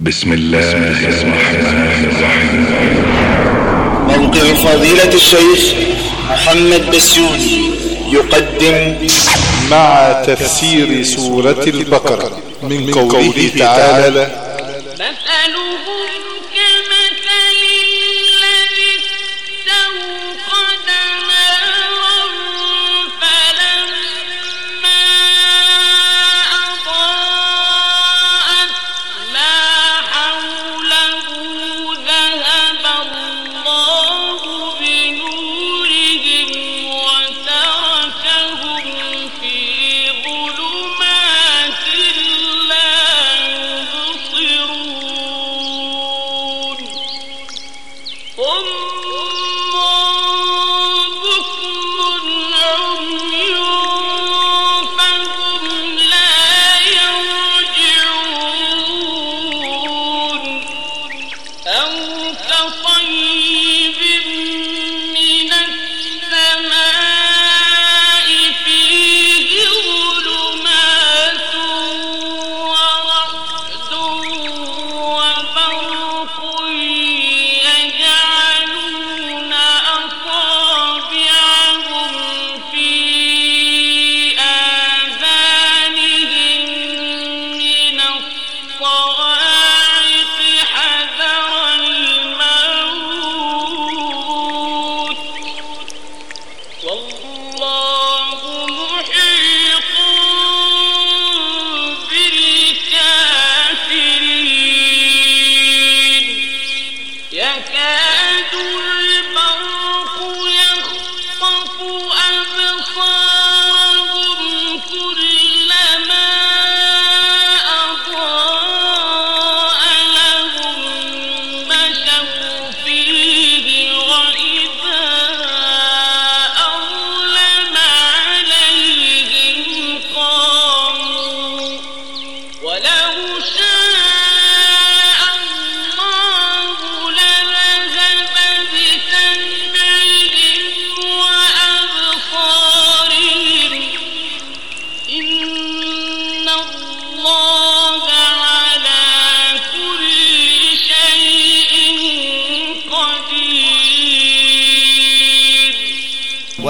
بسم الله الرحمن الرحيم. موقع فضيلة الشيخ محمد بسيوني يقدم مع تفسير سورة البقرة من قوله تعالى مثلهم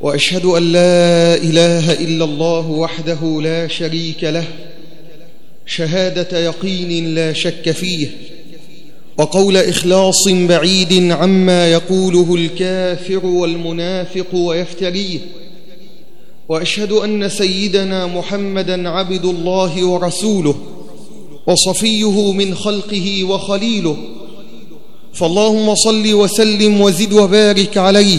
وأشهد أن لا إله إلا الله وحده لا شريك له. شهادة يقين لا شك فيه. وقول إخلاص بعيد عما يقوله الكافر والمنافق ويفتريه. وأشهد أن سيدنا محمدا عبد الله ورسوله وصفيه من خلقه وخليله. فاللهم صل وسلم وزد وبارك عليه.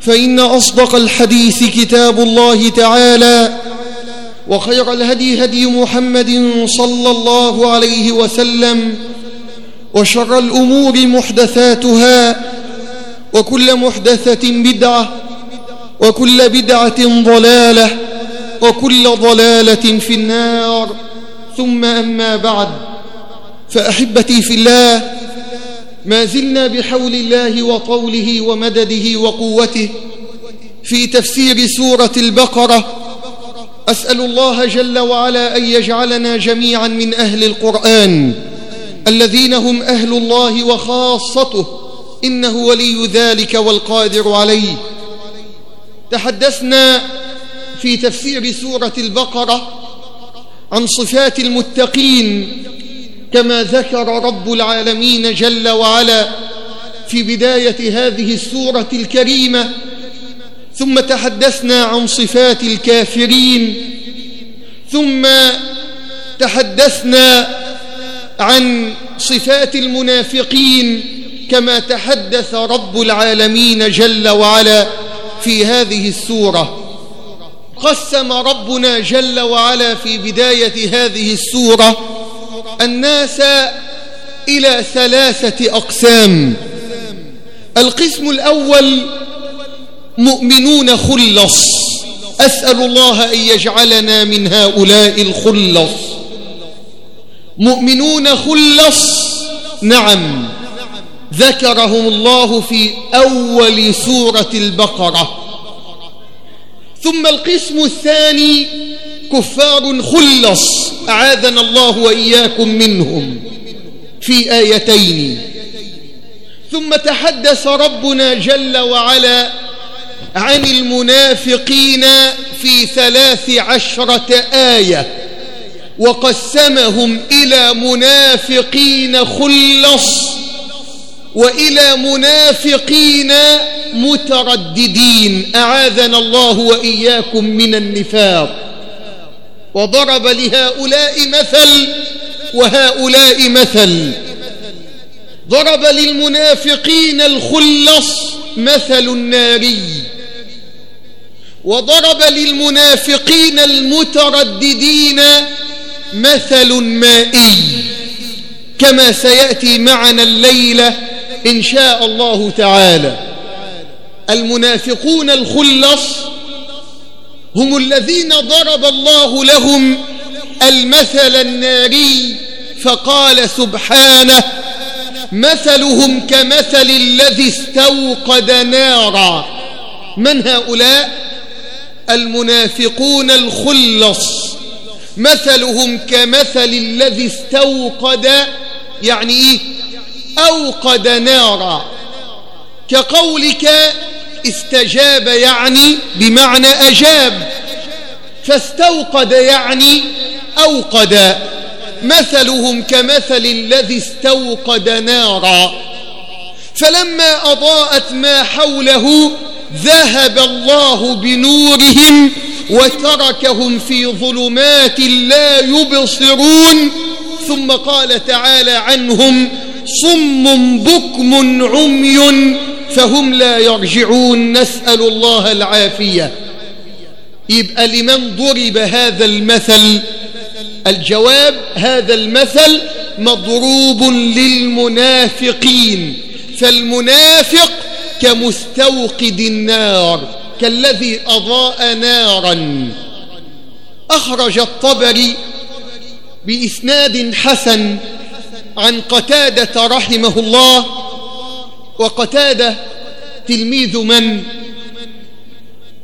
فإن أصدق الحديث كتاب الله تعالى وخير الهدي هدي محمد صلى الله عليه وسلم وشر الأمور محدثاتها وكل محدثة بدعة وكل بدعة ضلالة وكل ضلالة في النار. ثم أما بعد فأحبتي في الله ما زلنا بحول الله وطوله ومدده وقوته في تفسير سورة البقرة. أسأل الله جل وعلا أن يجعلنا جميعا من أهل القرآن الذين هم أهل الله وخاصته. إنه ولي ذلك والقادر عليه. تحدثنا في تفسير سورة البقرة عن صفات المتقين كما ذكر رب العالمين جل وعلا في بداية هذه السورة الكريمة ثم تحدثنا عن صفات الكافرين ثم تحدثنا عن صفات المنافقين كما تحدث رب العالمين جل وعلا في هذه السورة. قسم ربنا جل وعلا في بداية هذه السورة الناس إلى ثلاثة أقسام. القسم الأول مؤمنون خلص. أسأل الله أن يجعلنا من هؤلاء الخلص. مؤمنون خلص؟ نعم. ذكرهم الله في أول سورة البقرة. ثم القسم الثاني كفار خلص أعاذنا الله وإياكم منهم. في آيتين. ثم تحدث ربنا جل وعلا عن المنافقين في ثلاث عشرة آية وقسمهم إلى منافقين خلص وإلى منافقين مترددين. أعاذنا الله وإياكم من النفاق. وضرب لهؤلاء مثل وهؤلاء مثل. ضرب للمنافقين الخلص مثل الناري. وضرب للمنافقين المترددين مثل مائي كما سيأتي معنا الليلة إن شاء الله تعالى. المنافقون الخلص هم الذين ضرب الله لهم المثل الناري فقال سبحانه مثلهم كمثل الذي استوقد نارا. من هؤلاء؟ المنافقون الخلص. مثلهم كمثل الذي استوقد يعني إيه؟ أوقد نارا. كقولك استجاب يعني بمعنى أجاب فاستوقد يعني أوقد. مثلهم كمثل الذي استوقد نارا فلما أضاءت ما حوله ذهب الله بنورهم وتركهم في ظلمات لا يبصرون. ثم قال تعالى عنهم صم بكم عمي فهم لا يرجعون نسأل الله العافية. يبقى لمن ضرب هذا المثل. الجواب هذا المثل مضروب للمنافقين. فالمنافق كمستوقد النار كالذي أضاء نارا. أخرج الطبري بإسناد حسن عن قتادة رحمه الله وقتادة تلميذ من؟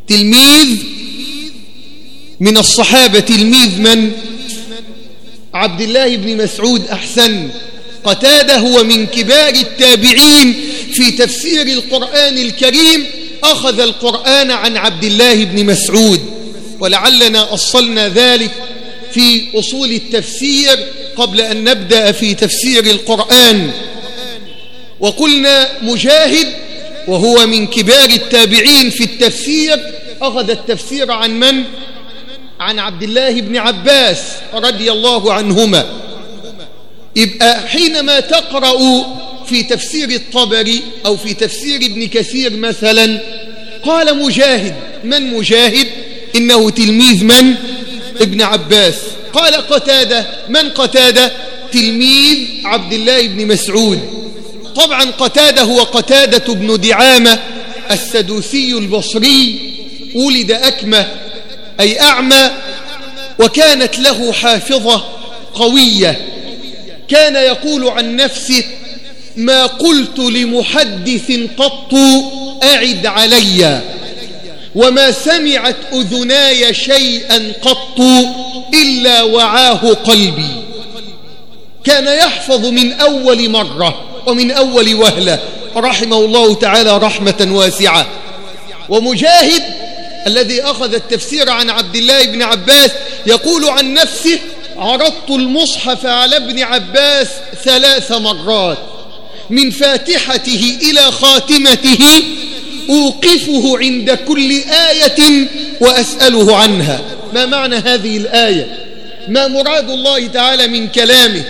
تلميذ من الصحابة تلميذ من؟ عبد الله بن مسعود أحسن. قتادة هو من كبار التابعين في تفسير القرآن الكريم. أخذ القرآن عن عبد الله بن مسعود. ولعلنا أصلنا ذلك في أصول التفسير قبل أن نبدأ في تفسير القرآن. وقلنا مجاهد وهو من كبار التابعين في التفسير. أخذ التفسير عن من؟ عن عبد الله بن عباس رضي الله عنهما. يبقى حينما تقرأ في تفسير الطبري أو في تفسير ابن كثير مثلا قال مجاهد. من مجاهد؟ إنه تلميذ من؟ ابن عباس. قال قتادة. من قتادة؟ تلميذ عبد الله بن مسعود. طبعا قتادة هو قتادة بن دعامة السدوسي البصري ولد أكمة أي أعمى وكانت له حافظة قوية. كان يقول عن نفسه ما قلت لمحدث قط أعد علي وما سمعت أذناي شيئا قط إلا وعاه قلبي. كان يحفظ من أول مرة. ومن أول وهلة. رحمه الله تعالى رحمة واسعة. ومجاهد الذي أخذ التفسير عن عبد الله بن عباس يقول عن نفسه عرضت المصحف على ابن عباس ثلاث مرات. من فاتحته إلى خاتمته أوقفه عند كل آية وأسأله عنها. ما معنى هذه الآية؟ ما مراد الله تعالى من كلامه؟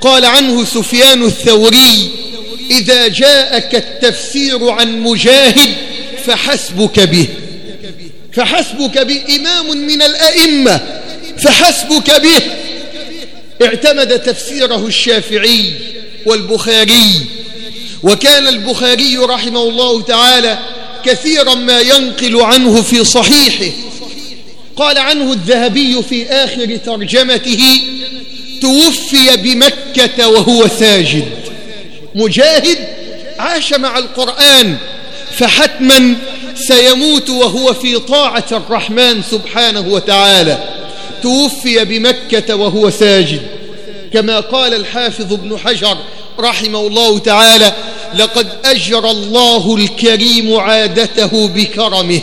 قال عنه سفيان الثوري إذا جاءك التفسير عن مجاهد فحسبك به فحسبك به إمام من الأئمة فحسبك به. اعتمد تفسيره الشافعي والبخاري وكان البخاري رحمه الله تعالى كثيرا ما ينقل عنه في صحيحه. قال عنه الذهبي في آخر ترجمته توفي بمكة وهو ساجد. مجاهد عاش مع القرآن فحتما سيموت وهو في طاعة الرحمن سبحانه وتعالى. توفي بمكة وهو ساجد. كما قال الحافظ ابن حجر رحمه الله تعالى لقد أجرى الله الكريم عادته بكرمه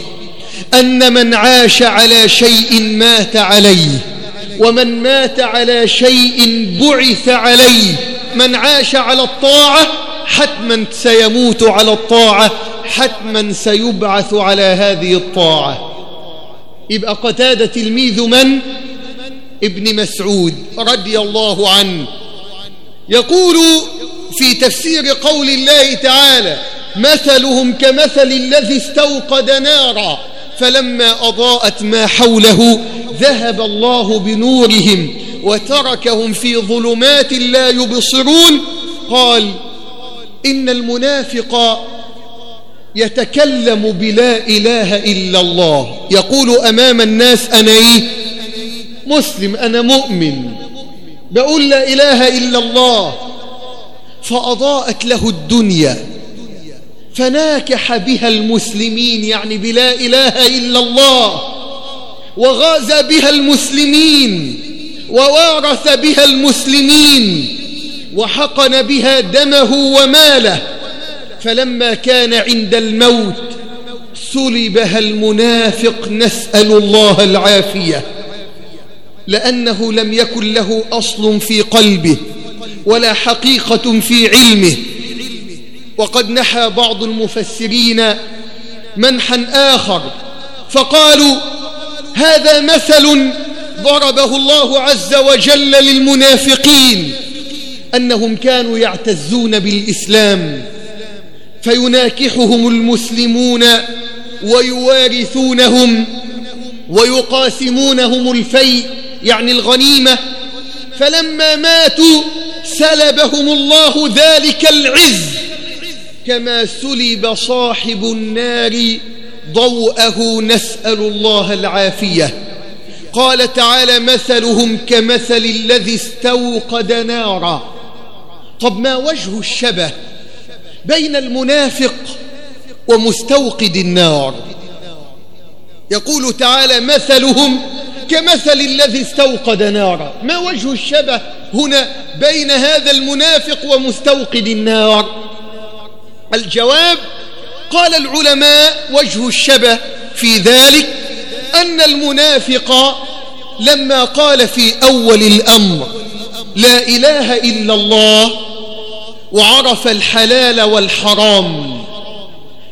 أن من عاش على شيء مات عليه ومن مات على شيء بعث عليه. من عاش على الطاعة حتما سيموت على الطاعة حتما سيبعث على هذه الطاعة. يبقى قتادة تلميذ من؟ ابن مسعود رضي الله عنه. يقول في تفسير قول الله تعالى مثلهم كمثل الذي استوقد نارا. فلما أضاءت ما حوله ذهب الله بنورهم وتركهم في ظلمات لا يبصرون. قال إن المنافق يتكلم بلا إله إلا الله. يقول أمام الناس أنا إيه؟ مسلم أنا مؤمن. بقول لا إله إلا الله. فأضاءت له الدنيا. فناكح بها المسلمين يعني بلا إله إلا الله. وغاز بها المسلمين ووارث بها المسلمين وحقن بها دمه وماله. فلما كان عند الموت سلبها المنافق نسأل الله العافية. لأنه لم يكن له أصل في قلبه ولا حقيقة في علمه. وقد نحى بعض المفسرين منحا آخر فقالوا هذا مثل ضربه الله عز وجل للمنافقين أنهم كانوا يعتزون بالإسلام فيناكحهم المسلمون ويوارثونهم ويقاسمونهم الفيء يعني الغنيمة فلما ماتوا سلبهم الله ذلك العز. كما سلب صاحب النار ضوءه نسأل الله العافية. قال تعالى مثلهم كمثل الذي استوقد نارا. طب ما وجه الشبه بين المنافق ومستوقد النار؟ يقول تعالى مثلهم كمثل الذي استوقد نارا. ما وجه الشبه هنا بين هذا المنافق ومستوقد النار؟ الجواب قال العلماء وجه الشبه في ذلك أن المنافق لما قال في أول الأمر لا إله إلا الله وعرف الحلال والحرام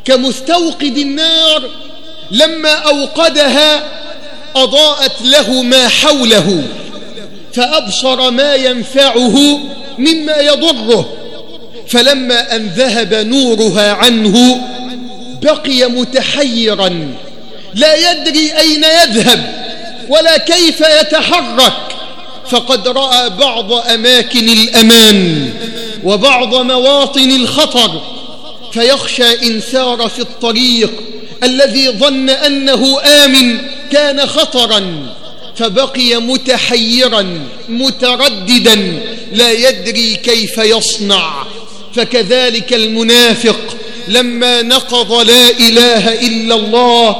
كمستوقد النار لما أوقدها أضاءت له ما حوله فأبصر ما ينفعه مما يضره فلما أن ذهب نورها عنه بقي متحيرا لا يدري أين يذهب ولا كيف يتحرك فقد رأى بعض أماكن الأمان وبعض مواطن الخطر فيخشى إن سار في الطريق الذي ظن أنه آمن كان خطرا فبقي متحيرا مترددا لا يدري كيف يصنع. فكذلك المنافق لما نقض لا إله إلا الله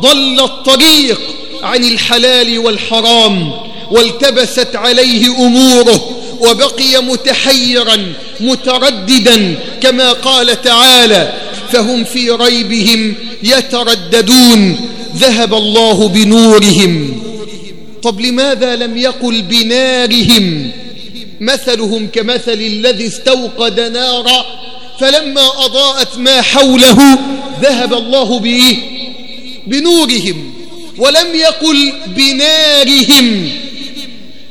ضل الطريق عن الحلال والحرام والتبست عليه أموره وبقي متحيرا مترددا كما قال تعالى فهم في ريبهم يترددون ذهب الله بنورهم. طب لماذا لم يقل بنارهم؟ مثلهم كمثل الذي استوقد نارا فلما أضاءت ما حوله ذهب الله بإيه بنورهم ولم يقل بنارهم.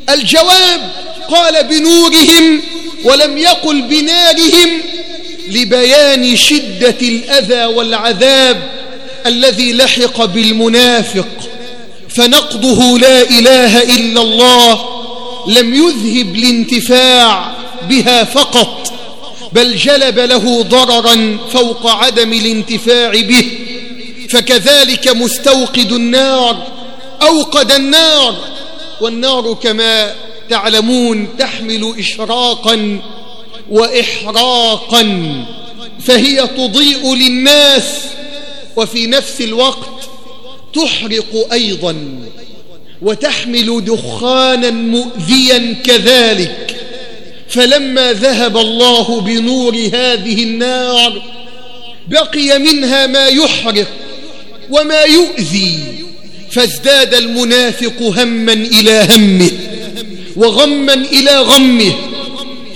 الجواب قال بنورهم ولم يقل بنارهم لبيان شدة الأذى والعذاب الذي لحق بالمنافق. فنقضه لا إله إلا الله لم يذهب الانتفاع بها فقط بل جلب له ضررا فوق عدم الانتفاع به. فكذلك مستوقد النار أوقد النار. والنار كما تعلمون تحمل إشراقا وإحراقا فهي تضيء للناس وفي نفس الوقت تحرق أيضا. وتحمل دخانا مؤذيا كذلك. فلما ذهب الله بنور هذه النار بقي منها ما يحرق وما يؤذي فازداد المنافق هما إلى همه وغما إلى غمه.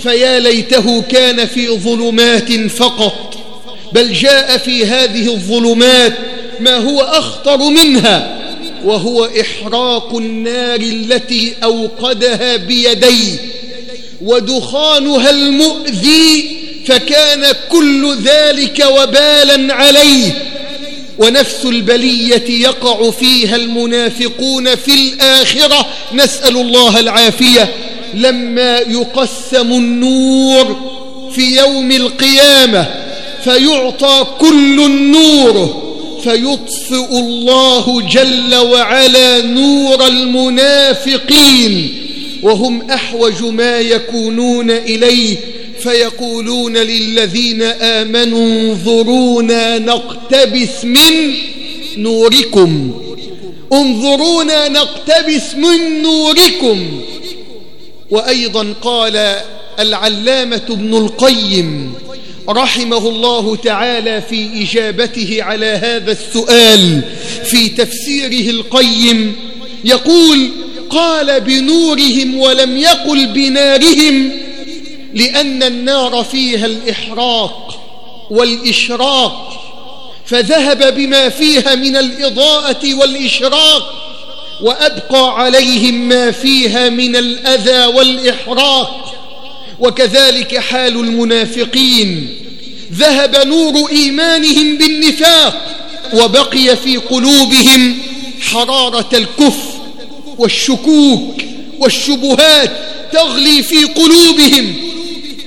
فيا ليته كان في ظلمات فقط بل جاء في هذه الظلمات ما هو أخطر منها. وهو إحراق النار التي أوقدها بيديه ودخانها المؤذي فكان كل ذلك وبالا عليه ونفس البلية يقع فيها المنافقون في الآخرة. نسأل الله العافية. لما يقسم النور في يوم القيامة فيعطى كل النور فيطفئ الله جل وعلا نور المنافقين وهم أحوج ما يكونون إليه فيقولون للذين آمنوا انظرونا نقتبس من نوركم. انظرونا نقتبس من نوركم. وأيضا قال العلامة ابن القيم رحمه الله تعالى في إجابته على هذا السؤال في تفسيره القيم يقول قال بنورهم ولم يقل بنارهم لأن النار فيها الإحراق والإشراق فذهب بما فيها من الإضاءة والإشراق وأبقى عليهم ما فيها من الأذى والإحراق. وكذلك حال المنافقين. ذهب نور إيمانهم بالنفاق وبقي في قلوبهم حرارة الكفر والشكوك والشبهات تغلي في قلوبهم.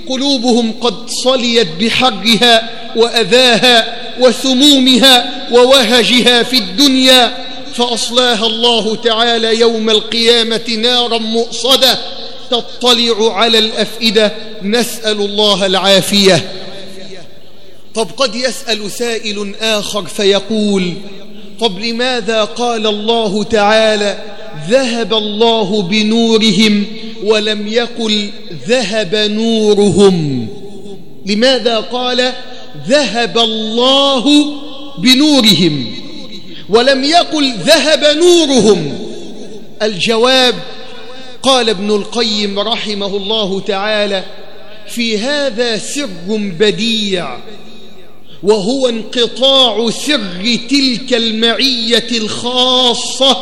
قلوبهم قد صليت بحرها وأذاها وسمومها ووهجها في الدنيا فأصلاها الله تعالى يوم القيامة نارا مؤصدة. تطلع على الأفئدة نسأل الله العافية. طب قد يسأل سائل آخر فيقول طب لماذا قال الله تعالى ذهب الله بنورهم ولم يقل ذهب نورهم؟ لماذا قال ذهب الله بنورهم ولم يقل ذهب نورهم؟ الجواب قال ابن القيم رحمه الله تعالى في هذا سر بديع وهو انقطاع سر تلك المعية الخاصة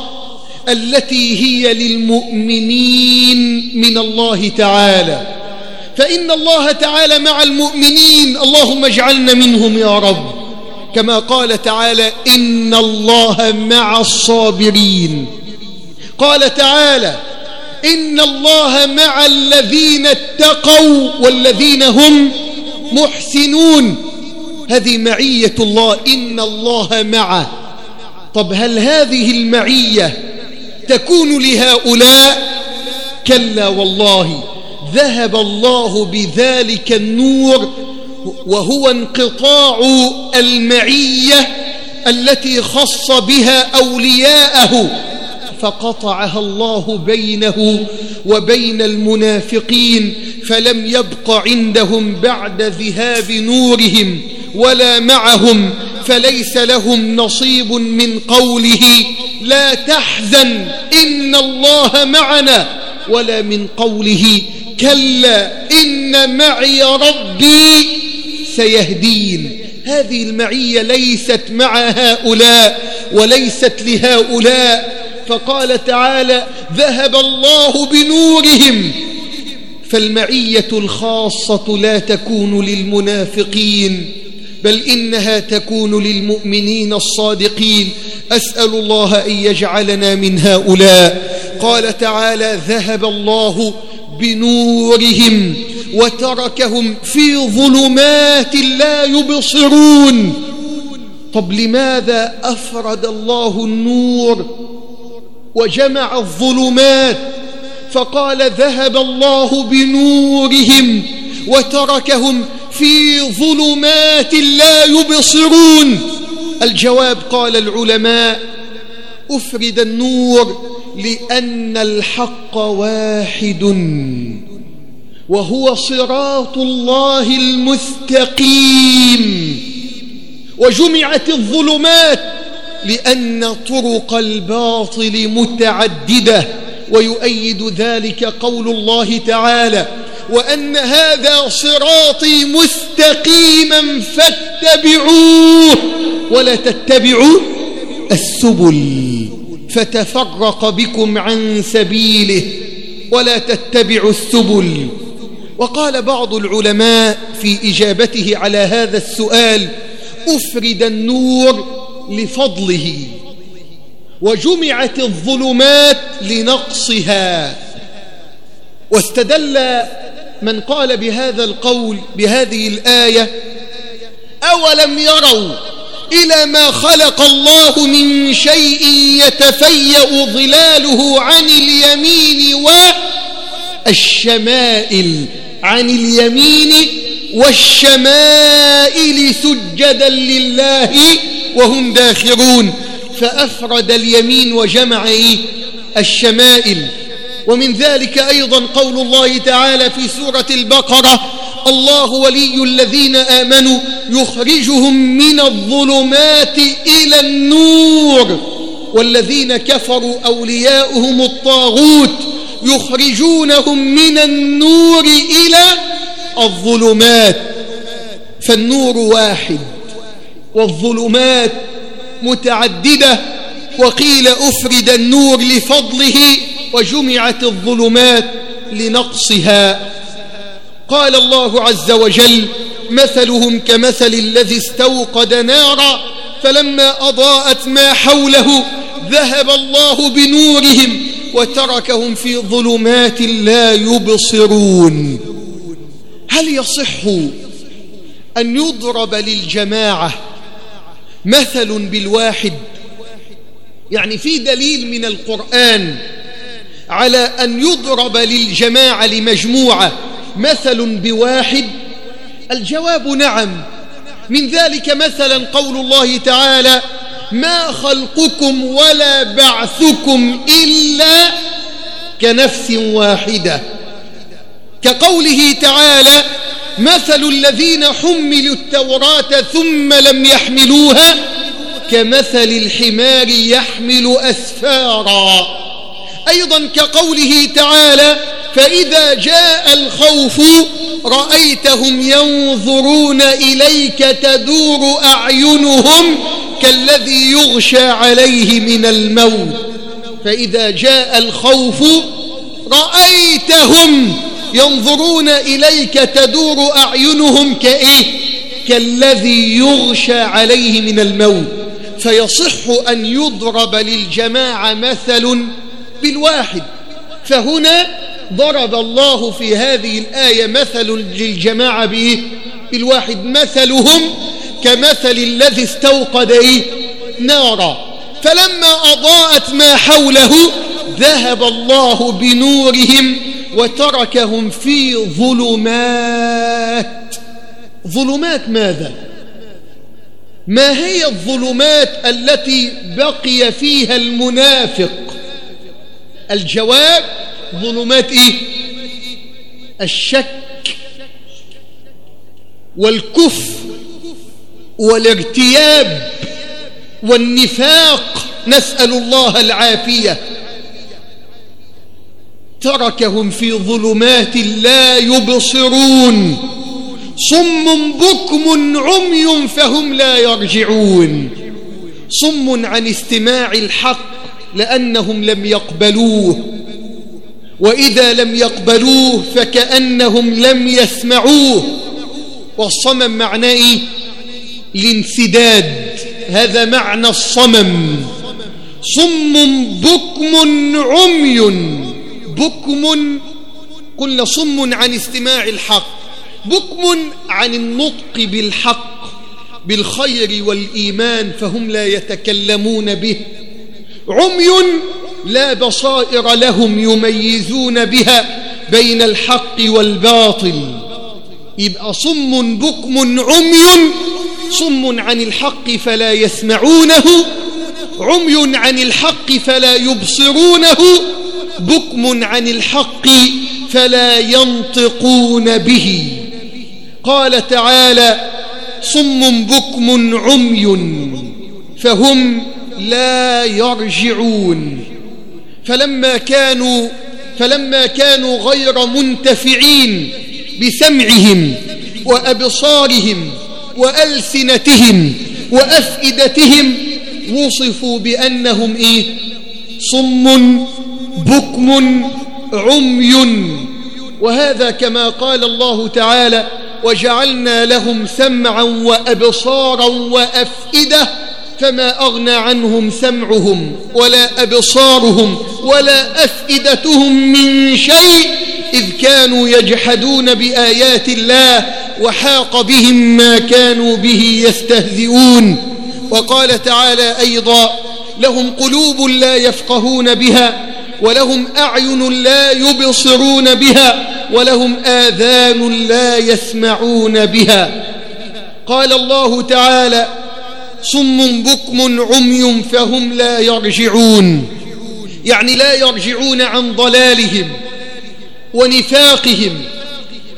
التي هي للمؤمنين من الله تعالى. فإن الله تعالى مع المؤمنين اللهم اجعلنا منهم يا رب. كما قال تعالى إن الله مع الصابرين قال تعالى إن الله مع الذين اتقوا والذين هم محسنون. هذه معية الله. إن الله معه طب هل هذه المعية تكون لهؤلاء؟ كلا والله. ذهب الله بذلك النور وهو انقطاع المعية التي خص بها أولياءه. فقطعها الله بينه وبين المنافقين فلم يبق عندهم بعد ذهاب نورهم ولا معهم فليس لهم نصيب من قوله لا تحزن إن الله معنا ولا من قوله كلا إن معي ربي سيهدين. هذه المعية ليست مع هؤلاء وليست لهؤلاء فقال تعالى ذهب الله بنورهم فالمعية الخاصة لا تكون للمنافقين بل إنها تكون للمؤمنين الصادقين. أسأل الله أن يجعلنا من هؤلاء. قال تعالى ذهب الله بنورهم وتركهم في ظلمات لا يبصرون. طب لماذا أفرد الله النور وجمع الظلمات فقال ذهب الله بنورهم وتركهم في ظلمات لا يبصرون. الجواب قال العلماء أفرد النور لأن الحق واحد وهو صراط الله المستقيم. وجمعت الظلمات لأن طرق الباطل متعددة ويؤيد ذلك قول الله تعالى وأن هذا صراطي مستقيما فاتبعوه ولا تتبعوا السبل فتفرق بكم عن سبيله ولا تتبعوا السبل. وقال بعض العلماء في إجابته على هذا السؤال أفرد النور لفضله وجمعت الظلمات لنقصها. واستدل من قال بهذا القول بهذه الآية أولم يروا إلى ما خلق الله من شيء يتفيأ ظلاله عن اليمين والشمائل عن اليمين والشمائل سجدا لله وهم داخرون فأفرد اليمين وجمع؟ الشمائل ومن ذلك أيضا قول الله تعالى في سورة البقرة الله ولي الذين آمنوا يخرجهم من الظلمات إلى النور والذين كفروا أولياؤهم الطاغوت يخرجونهم من النور إلى الظلمات فالنور واحد والظلمات متعددة وقيل أفرد النور لفضله وجمعت الظلمات لنقصها. قال الله عز وجل مثلهم كمثل الذي استوقد نارا فلما أضاءت ما حوله ذهب الله بنورهم وتركهم في ظلمات لا يبصرون. هل يصح أن يضرب للجماعة مثل بالواحد. يعني في دليل من القرآن على أن يضرب للجماعة لمجموعة مثل بواحد؟ الجواب نعم. من ذلك مثلا قول الله تعالى ما خلقكم ولا بعثكم إلا كنفس واحدة. كقوله تعالى مثل الذين حملوا التوراة ثم لم يحملوها كمثل الحمار يحمل أسفارا. أيضا كقوله تعالى فإذا جاء الخوف رأيتهم ينظرون إليك تدور أعينهم كالذي يغشى عليه من الموت. فإذا جاء الخوف رأيتهم ينظرون إليك تدور أعينهم كإيه كالذي يغشى عليه من الموت فيصح أن يضرب للجماعة مثل بالواحد فهنا ضرب الله في هذه الآية مثل للجماعة بإيه؟ بالواحد مثلهم كمثل الذي استوقد إيه؟ نارا فلما أضاءت ما حوله ذهب الله بنورهم وتركهم في ظلمات. ظلمات ماذا؟ ما هي الظلمات التي بقي فيها المنافق؟ الجواب ظلمات إيه؟ الشك والكفر والارتياب والنفاق. نسأل الله العافية. تركهم في ظلمات لا يبصرون. صم بكم عمي فهم لا يرجعون. صم عن استماع الحق لأنهم لم يقبلوه. وإذا لم يقبلوه فكأنهم لم يسمعوه. والصمم معناه إيه؟ الانسداد. هذا معنى الصمم. صم بكم عمي. بكم قلنا صم عن استماع الحق بكم عن النطق بالحق بالخير والإيمان فهم لا يتكلمون به. عمي لا بصائر لهم يميزون بها بين الحق والباطل. يبقى صم بكم عمي صم عن الحق فلا يسمعونه عمي عن الحق فلا يبصرونه. بكم عن الحق فلا ينطقون به. قال تعالى صم بكم عمي فهم لا يرجعون. فلما كانوا فلما كانوا غير منتفعين بسمعهم وأبصارهم وألسنتهم وأفئدتهم وصفوا بأنهم إيه؟ صم بكم عمي. وهذا كما قال الله تعالى وجعلنا لهم سمعا وأبصارا وأفئدة فما أغنى عنهم سمعهم ولا أبصارهم ولا أفئدتهم من شيء إذ كانوا يجحدون بآيات الله وحاق بهم ما كانوا به يستهزئون. وقال تعالى أيضا لهم قلوب لا يفقهون بها ولهم أعين لا يبصرون بها ولهم آذان لا يسمعون بها. قال الله تعالى صم بكم عمي فهم لا يرجعون. يعني لا يرجعون عن ضلالهم ونفاقهم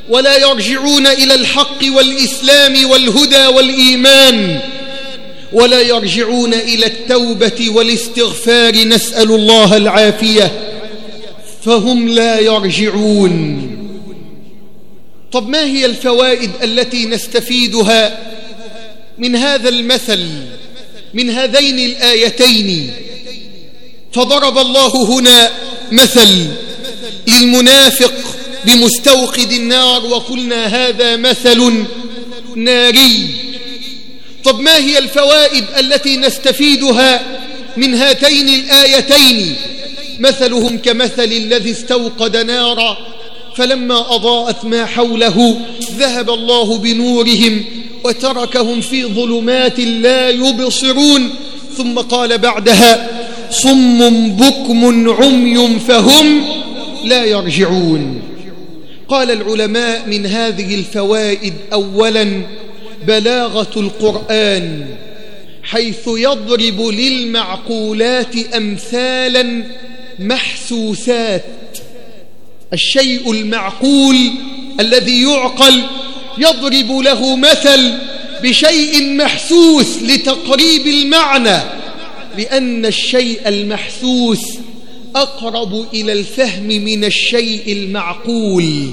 ولا يرجعون إلى الحق والإسلام والهدى والإيمان. ولا يرجعون إلى التوبة والاستغفار نسأل الله العافية. فهم لا يرجعون. طب ما هي الفوائد التي نستفيدها من هذا المثل من هذين الآيتين؟ فضرب الله هنا مثل للمنافق بمستوقد النار وقلنا هذا مثل ناري. طب ما هي الفوائد التي نستفيدها من هاتين الآيتين؟ مثلهم كمثل الذي استوقد نارا فلما أضاءت ما حوله ذهب الله بنورهم وتركهم في ظلمات لا يبصرون. ثم قال بعدها صم بكم عمي فهم لا يرجعون. قال العلماء من هذه الفوائد أولا بلاغة القرآن حيث يضرب للمعقولات أمثالا محسوسات. الشيء المعقول الذي يعقل يضرب له مثل بشيء محسوس لتقريب المعنى لأن الشيء المحسوس أقرب إلى الفهم من الشيء المعقول.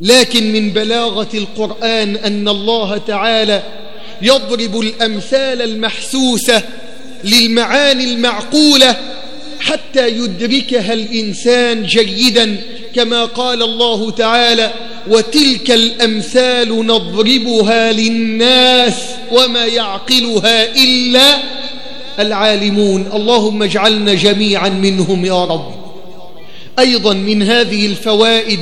لكن من بلاغة القرآن أن الله تعالى يضرب الأمثال المحسوسة للمعاني المعقولة حتى يدركها الإنسان جيدا كما قال الله تعالى وتلك الأمثال نضربها للناس وما يعقلها إلا العالمون اللهم اجعلنا جميعا منهم يا رب. أيضا من هذه الفوائد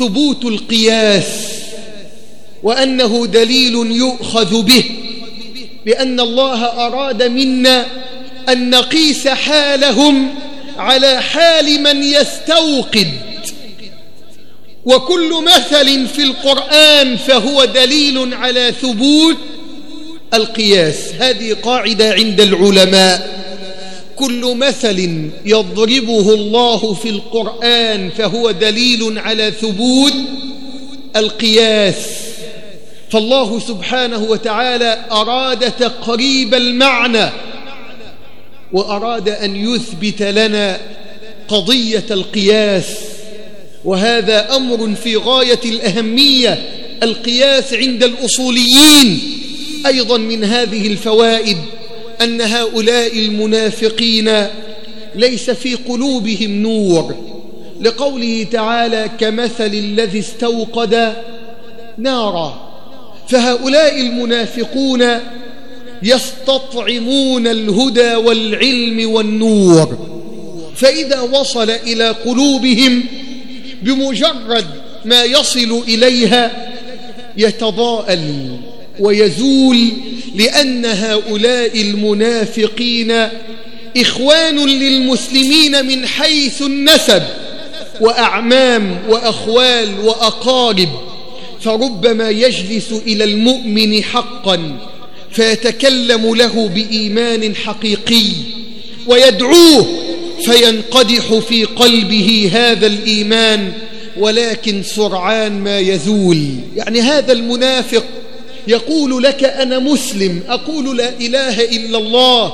ثبوت القياس وأنه دليل يؤخذ به لأن الله أراد منا أن نقيس حالهم على حال من يستوقد. وكل مثل في القرآن فهو دليل على ثبوت القياس. هذه قاعدة عند العلماء. كل مثل يضربه الله في القرآن فهو دليل على ثبوت القياس. فالله سبحانه وتعالى أراد تقريب المعنى وأراد أن يثبت لنا قضية القياس. وهذا أمر في غاية الأهمية القياس عند الأصوليين. أيضا من هذه الفوائد أن هؤلاء المنافقين ليس في قلوبهم نور. لقوله تعالى كمثل الذي استوقد نارا. فهؤلاء المنافقون يستطعمون الهدى والعلم والنور. فإذا وصل إلى قلوبهم بمجرد ما يصل إليها يتضاءل ويزول لأن هؤلاء المنافقين إخوان للمسلمين من حيث النسب وأعمام وأخوال وأقارب فربما يجلس إلى المؤمن حقا فيتكلم له بإيمان حقيقي ويدعوه فينقدح في قلبه هذا الإيمان ولكن سرعان ما يزول. يعني هذا المنافق يقول لك أنا مسلم أقول لا إله إلا الله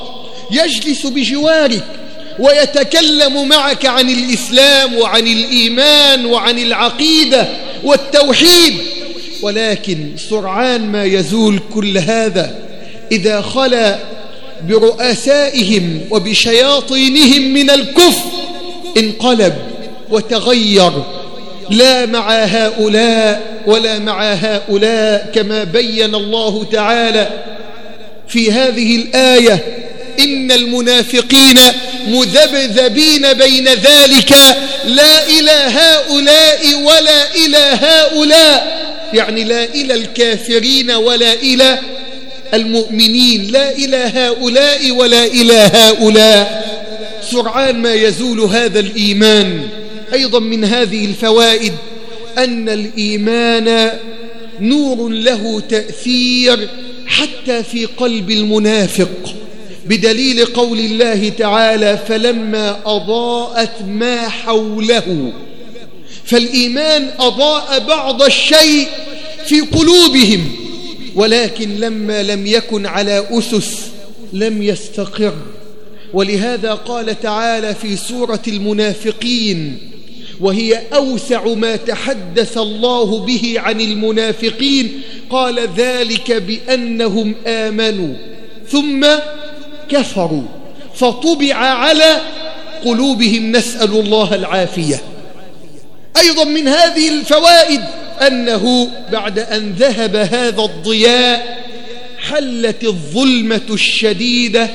يجلس بجوارك ويتكلم معك عن الإسلام وعن الإيمان وعن العقيدة والتوحيد. ولكن سرعان ما يزول كل هذا إذا خلا برؤسائهم وبشياطينهم من الكفر انقلب وتغير. لا مع هؤلاء ولا مع هؤلاء كما بين الله تعالى في هذه الآية إن المنافقين مذبذبين بين ذلك لا إلى هؤلاء ولا إلى هؤلاء يعني لا إلى الكافرين ولا إلى المؤمنين لا إلى هؤلاء ولا إلى هؤلاء سرعان ما يزول هذا الإيمان أيضا من هذه الفوائد أن الإيمان نور له تأثير حتى في قلب المنافق بدليل قول الله تعالى فلما أضاءت ما حوله فالإيمان أضاء بعض الشيء في قلوبهم ولكن لما لم يكن على أسس لم يستقر. ولهذا قال تعالى في سورة المنافقين وهي أوسع ما تحدث الله به عن المنافقين. قال ذلك بأنهم آمنوا ثم كفروا فطبع على قلوبهم نسأل الله العافية. أيضا من هذه الفوائد أنه بعد أن ذهب هذا الضياء حلت الظلمة الشديدة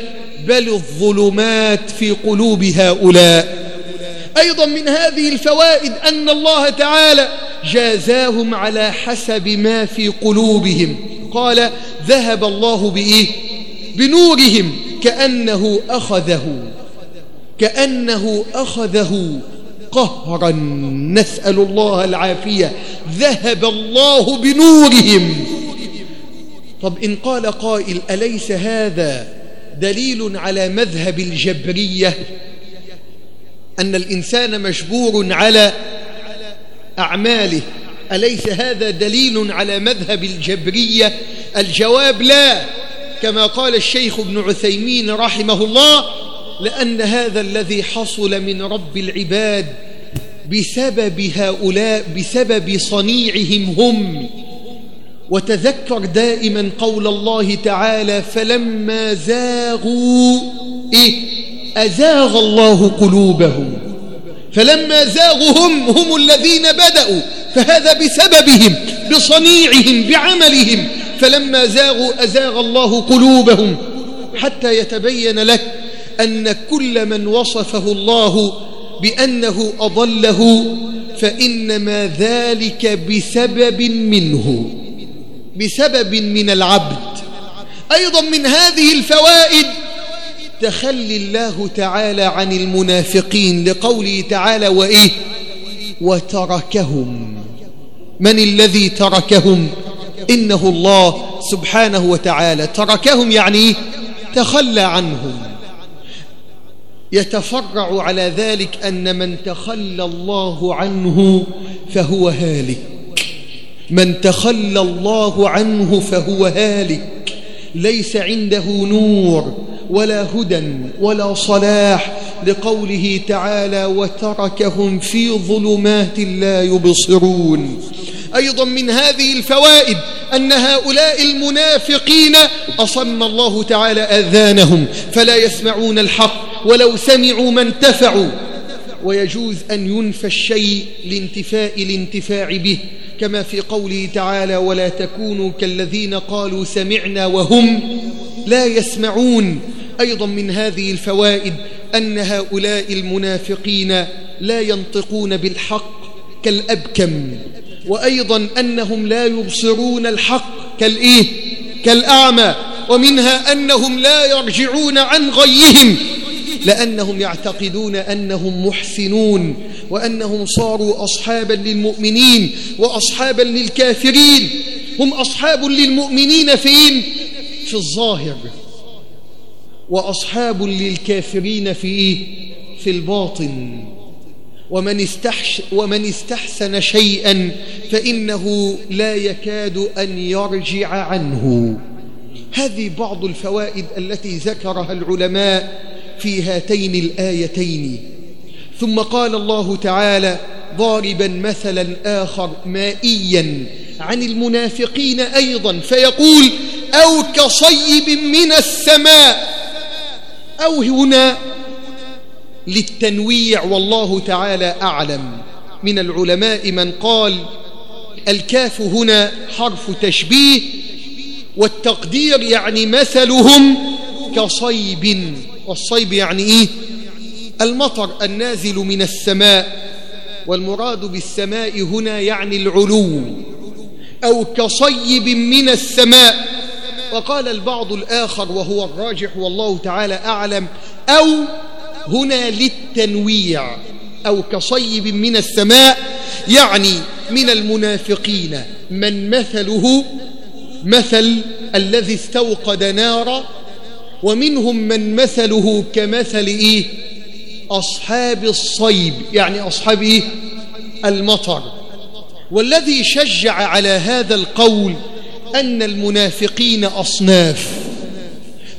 بل الظلمات في قلوب هؤلاء. أيضا من هذه الفوائد أن الله تعالى جازاهم على حسب ما في قلوبهم. قال ذهب الله بإيه؟ بنورهم كأنه أخذه كأنه أخذه. قهرا نسأل الله العافية. ذهب الله بنورهم. طب إن قال قائل أليس هذا دليل على مذهب الجبرية؟ أن الإنسان مجبور على أعماله. أليس هذا دليل على مذهب الجبرية؟ الجواب لا. كما قال الشيخ ابن عثيمين رحمه الله لأن هذا الذي حصل من رب العباد بسبب هؤلاء بسبب صنيعهم هم. وتذكر دائما قول الله تعالى فلما زاغوا إيه؟ أزاغ الله قلوبهم. فلما زاغوا هم هم الذين بدأوا فهذا بسببهم بصنيعهم بعملهم. فلما زاغوا أزاغ الله قلوبهم. حتى يتبين لك أن كل من وصفه الله بأنه أضله فإنما ذلك بسبب منه بسبب من العبد. أيضا من هذه الفوائد تخلي الله تعالى عن المنافقين لقوله تعالى وإيه؟ وتركهم. من الذي تركهم؟ إنه الله سبحانه وتعالى. تركهم يعني؟ تخلى عنهم. يتفرع على ذلك أن من تخلى الله عنه فهو هالك. من تخلى الله عنه فهو هالك. ليس عنده نور. ولا هدى ولا صلاح لقوله تعالى وتركهم في ظلمات لا يبصرون. أيضا من هذه الفوائد أن هؤلاء المنافقين أصم الله الله أذانهم فلا يسمعون الحق ولو سمعوا ما انتفعوا. ويجوز أن ينفى الشيء لانتفاء الانتفاع به كما في قوله تعالى ولا تكونوا كالذين قالوا سمعنا وهم لا يسمعون. أيضا من هذه الفوائد أن هؤلاء المنافقين لا ينطقون بالحق كالأبكم وأيضا أنهم لا يبصرون الحق كالإيه كالأعمى ومنها أنهم لا يرجعون عن غيهم لأنهم يعتقدون أنهم محسنون وأنهم صاروا أصحابا للمؤمنين وأصحابا للكافرين هم أصحاب للمؤمنين فين؟ في الظاهر وأصحاب للكافرين في إيه؟ في الباطن. ومن, استحش ومن استحسن شيئا فإنه لا يكاد أن يرجع عنه. هذه بعض الفوائد التي ذكرها العلماء في هاتين الآيتين. ثم قال الله تعالى ضاربا مثلا آخر مائيا عن المنافقين أيضا فيقول أو كصيب من السماء. أو هنا للتنويع والله تعالى أعلم. من العلماء من قال الكاف هنا حرف تشبيه والتقدير يعني مثلهم كصيب. والصيب يعني إيه؟ المطر النازل من السماء. والمراد بالسماء هنا يعني العلو. أو كصيب من السماء. وقال البعض الآخر وهو الراجح والله تعالى أعلم أو هنا للتنويع أو كصيب من السماء يعني من المنافقين من مثله مثل الذي استوقد نارا ومنهم من مثله كمثل إيه؟ أصحاب الصيب يعني أصحاب إيه؟ المطر. والذي شجع على هذا القول أن المنافقين أصناف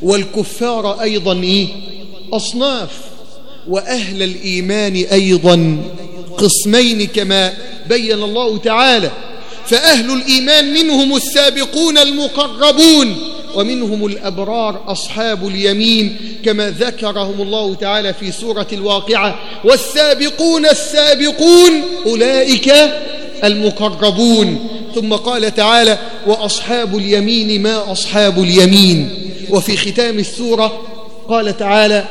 والكفار أيضا إيه؟ أصناف وأهل الإيمان أيضا قسمين كما بين الله تعالى. فأهل الإيمان منهم السابقون المقربون ومنهم الأبرار أصحاب اليمين كما ذكرهم الله تعالى في سورة الواقعة. والسابقون السابقون أولئك المقربون. ثم قال تعالى وأصحاب اليمين ما أصحاب اليمين. وفي ختام السورة قال تعالى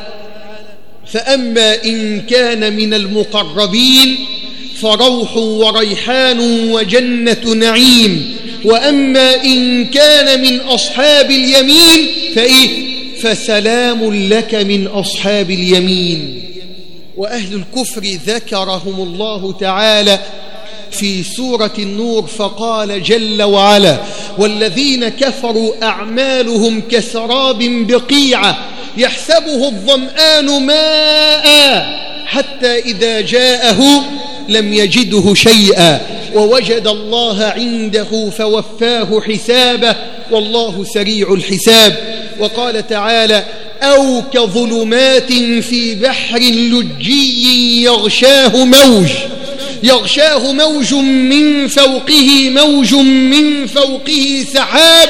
فأما إن كان من المقربين فروح وريحان وجنة نعيم. وأما إن كان من أصحاب اليمين فإيه؟ فسلام لك من أصحاب اليمين. وأهل الكفر ذكرهم الله تعالى في سورة النور فقال جل وعلا والذين كفروا أعمالهم كسراب بقيعة يحسبه الظمآن ماء حتى إذا جاءه لم يجده شيئا ووجد الله عنده فوفاه حسابه والله سريع الحساب. وقال تعالى أو كظلمات في بحر لجي يغشاه موج. يغشاه موج من فوقه موج من فوقه سحاب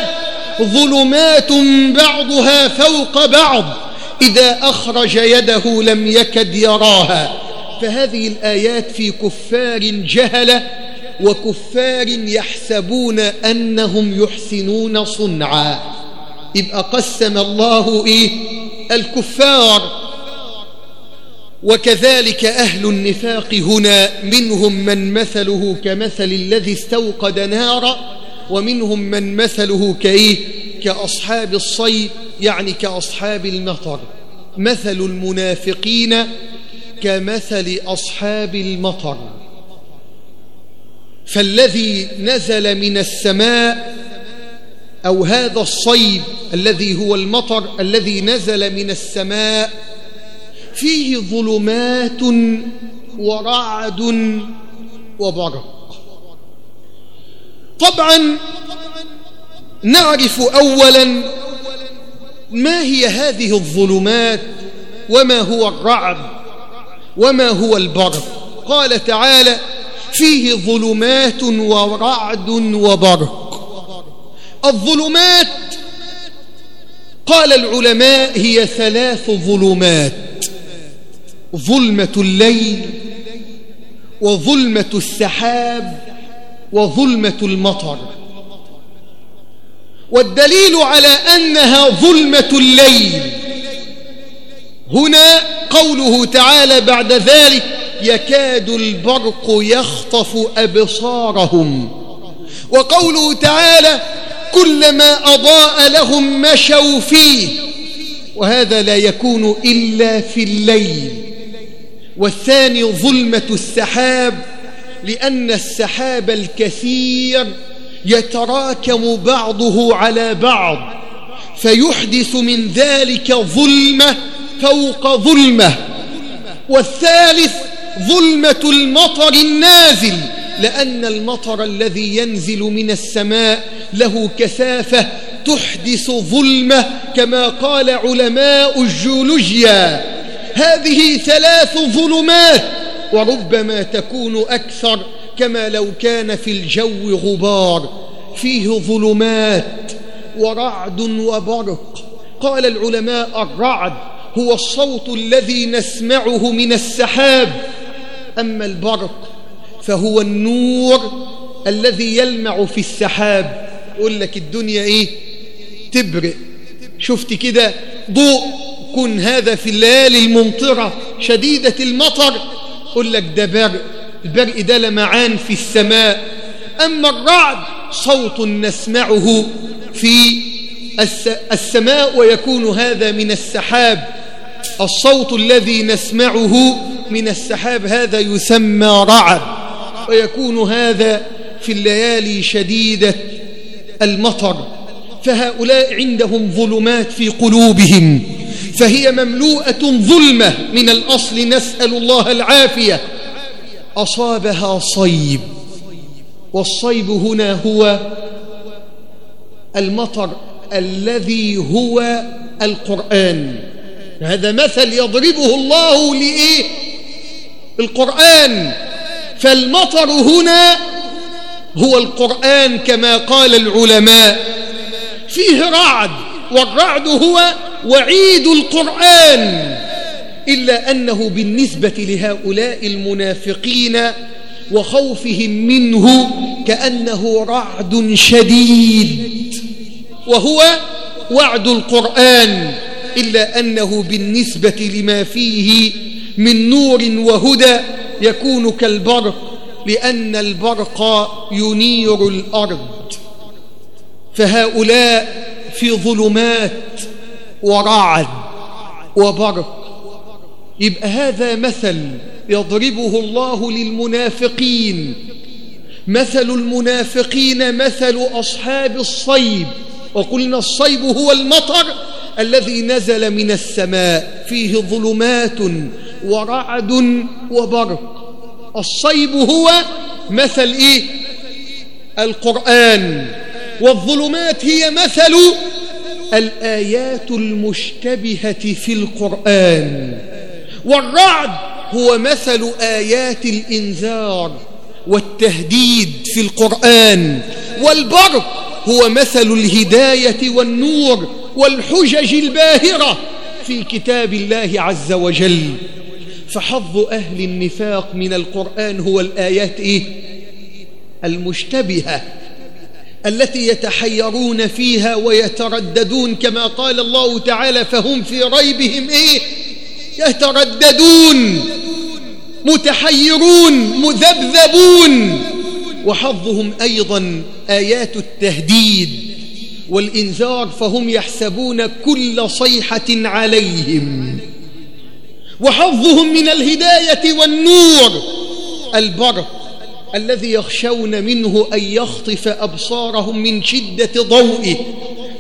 ظلمات بعضها فوق بعض. إذا أخرج يده لم يكد يراها. فهذه الآيات في كفار جهلة وكفار يحسبون أنهم يحسنون صنعا. يبقى قسم الله إيه؟ الكفار وكذلك أهل النفاق هنا منهم من مثله كمثل الذي استوقد نارا ومنهم من مثله كإيه؟ كأصحاب الصيد يعني كأصحاب المطر. مثل المنافقين كمثل أصحاب المطر. فالذي نزل من السماء أو هذا الصيد الذي هو المطر الذي نزل من السماء فيه ظلمات ورعد وبرق. طبعا نعرف أولا ما هي هذه الظلمات وما هو الرعد وما هو البرق. قال تعالى فيه ظلمات ورعد وبرق. الظلمات قال العلماء هي ثلاث ظلمات. ظلمة الليل وظلمة السحاب وظلمة المطر. والدليل على أنها ظلمة الليل. هنا قوله تعالى بعد ذلك يكاد البرق يخطف أبصارهم. وقوله تعالى كلما أضاء لهم مشوا فيه. وهذا لا يكون إلا في الليل. والثاني ظلمة السحاب لأن السحاب الكثير يتراكم بعضه على بعض فيحدث من ذلك ظلمة فوق ظلمة. والثالث ظلمة المطر النازل لأن المطر الذي ينزل من السماء له كثافة تحدث ظلمة كما قال علماء الجيولوجيا. هذه ثلاث ظلمات وربما تكون أكثر كما لو كان في الجو غبار. فيه ظلمات ورعد وبرق. قال العلماء الرعد هو الصوت الذي نسمعه من السحاب. أما البرق فهو النور الذي يلمع في السحاب. يقول لك الدنيا إيه؟ تبرق. شفت كده؟ ضوء. كن هذا في الليالي الممطرة شديدة المطر. يقول لك ده برق البرق ده لمعان في السماء. أما الرعد صوت نسمعه في السماء ويكون هذا من السحاب. الصوت الذي نسمعه من السحاب هذا يسمى رعد. ويكون هذا في الليالي شديدة المطر. فهؤلاء عندهم ظلمات في قلوبهم. فهي مملوءة ظلمة. من الأصل نسأل الله العافية. أصابها صيب. والصيب هنا هو المطر الذي هو القرآن. هذا مثل يضربه الله لإيه؟ القرآن. فالمطر هنا هو القرآن كما قال العلماء. فيه رعد. والرعد هو وعيد القرآن إلا أنه بالنسبة لهؤلاء المنافقين وخوفهم منه كأنه رعد شديد وهو وعد القرآن إلا أنه بالنسبة لما فيه من نور وهدى يكون كالبرق لأن البرق ينير الأرض. فهؤلاء في ظلمات ورعد وبرق. يبقى هذا مثل يضربه الله للمنافقين. مثل المنافقين مثل أصحاب الصيب. وقلنا الصيب هو المطر الذي نزل من السماء. فيه ظلمات ورعد وبرق. الصيب هو مثل إيه؟ القرآن. والظلمات هي مثل الآيات المشتبهة في القرآن. والرعد هو مثل آيات الإنذار والتهديد في القرآن. والبرق هو مثل الهداية والنور والحجج الباهرة في كتاب الله عز وجل. فحظ أهل النفاق من القرآن هو الآيات إيه؟ المشتبهة. التي يتحيرون فيها ويترددون كما قال الله تعالى فهم في ريبهم إيه؟ يترددون متحيرون مذبذبون. وحظهم أيضا آيات التهديد والإنذار فهم يحسبون كل صيحة عليهم. وحظهم من الهداية والنور البرق. الذي يخشون منه أن يخطف أبصارهم من شدة ضوئه.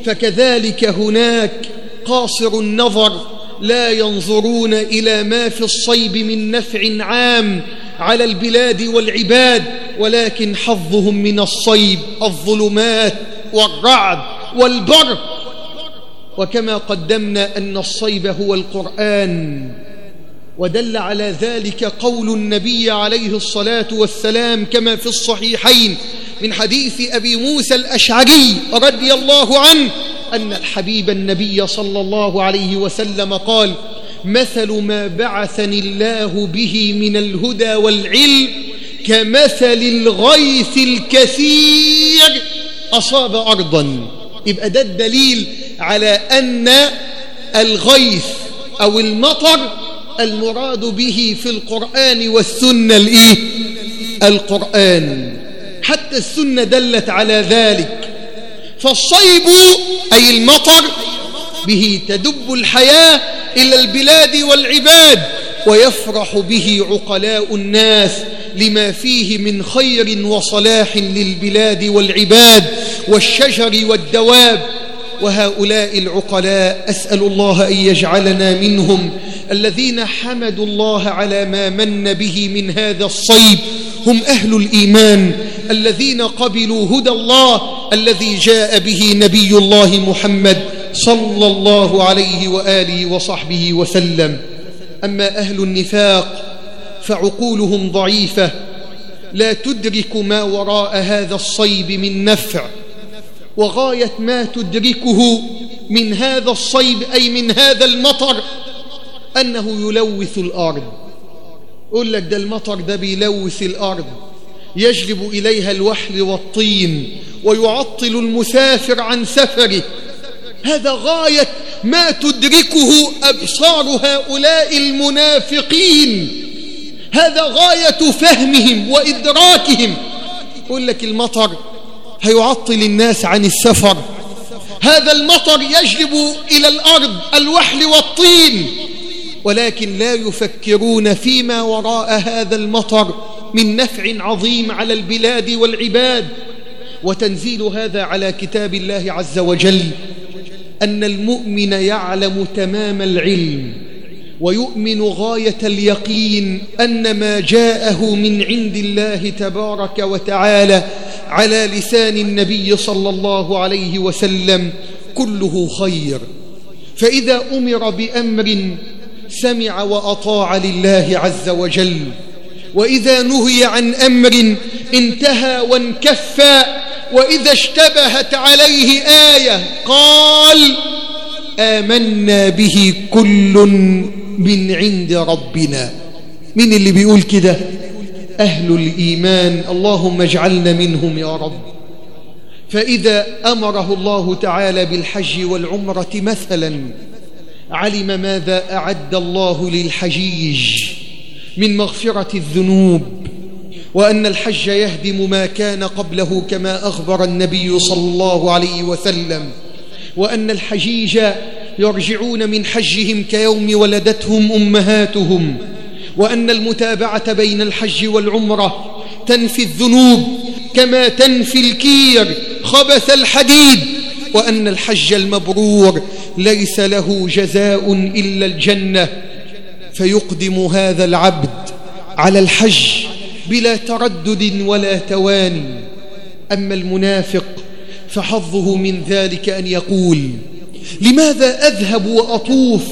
فكذلك هناك قاصر النظر لا ينظرون إلى ما في الصيب من نفع عام على البلاد والعباد ولكن حظهم من الصيب الظلمات والرعد والبرق. وكما قدمنا أن الصيب هو القرآن. ودل على ذلك قول النبي عليه الصلاة والسلام كما في الصحيحين من حديث أبي موسى الأشعري رضي الله عنه أن الحبيب النبي صلى الله عليه وسلم قال مثل ما بعثني الله به من الهدى والعلم كمثل الغيث الكثير أصاب ارضا. يبقى ده الدليل على أن الغيث أو المطر المراد به في القرآن والسنة الإيه؟ القرآن. حتى السنة دلت على ذلك. فالصيب أي المطر به تدب الحياة إلى البلاد والعباد ويفرح به عقلاء الناس لما فيه من خير وصلاح للبلاد والعباد والشجر والدواب. وهؤلاء العقلاء أسأل الله أن يجعلنا منهم الذين حمدوا الله على ما من به من هذا الصيب هم أهل الإيمان الذين قبلوا هدى الله الذي جاء به نبي الله محمد صلى الله عليه وآله وصحبه وسلم. أما أهل النفاق فعقولهم ضعيفة لا تدرك ما وراء هذا الصيب من نفع. وغاية ما تدركه من هذا الصيب أي من هذا المطر أنه يلوث الأرض. يقول لك ده المطر ده بيلوث الأرض. يجلب إليها الوحل والطين ويعطل المسافر عن سفره. هذا غاية ما تدركه أبصار هؤلاء المنافقين. هذا غاية فهمهم وإدراكهم. يقول لك المطر هيعطل الناس عن السفر. هذا المطر يجلب إلى الأرض الوحل والطين. ولكن لا يفكرون فيما وراء هذا المطر من نفع عظيم على البلاد والعباد. وتنزيل هذا على كتاب الله عز وجل أن المؤمن يعلم تمام العلم ويؤمن غاية اليقين أن ما جاءه من عند الله تبارك وتعالى على لسان النبي صلى الله عليه وسلم كله خير. فإذا أمر بأمر سمع وأطاع لله عز وجل. وإذا نهي عن أمر انتهى وانكفى وإذا اشتبهت عليه آية قال آمنا به كل من عند ربنا. من اللي بيقول كده؟ أهل الإيمان. اللهم اجعلنا منهم يا رب. فإذا أمره الله تعالى بالحج والعمرة مثلا علم ماذا أعد الله للحجيج من مغفرة الذنوب وأن الحج يهدم ما كان قبله كما أخبر النبي صلى الله عليه وسلم وأن الحجيج يرجعون من حجهم كيوم ولدتهم أمهاتهم وأن المتابعة بين الحج والعمرة تنفي الذنوب كما تنفي الكير خبث الحديد وأن الحج المبرور ليس له جزاء إلا الجنة. فيقدم هذا العبد على الحج بلا تردد ولا تواني أما المنافق فحظه من ذلك أن يقول لماذا أذهب وأطوف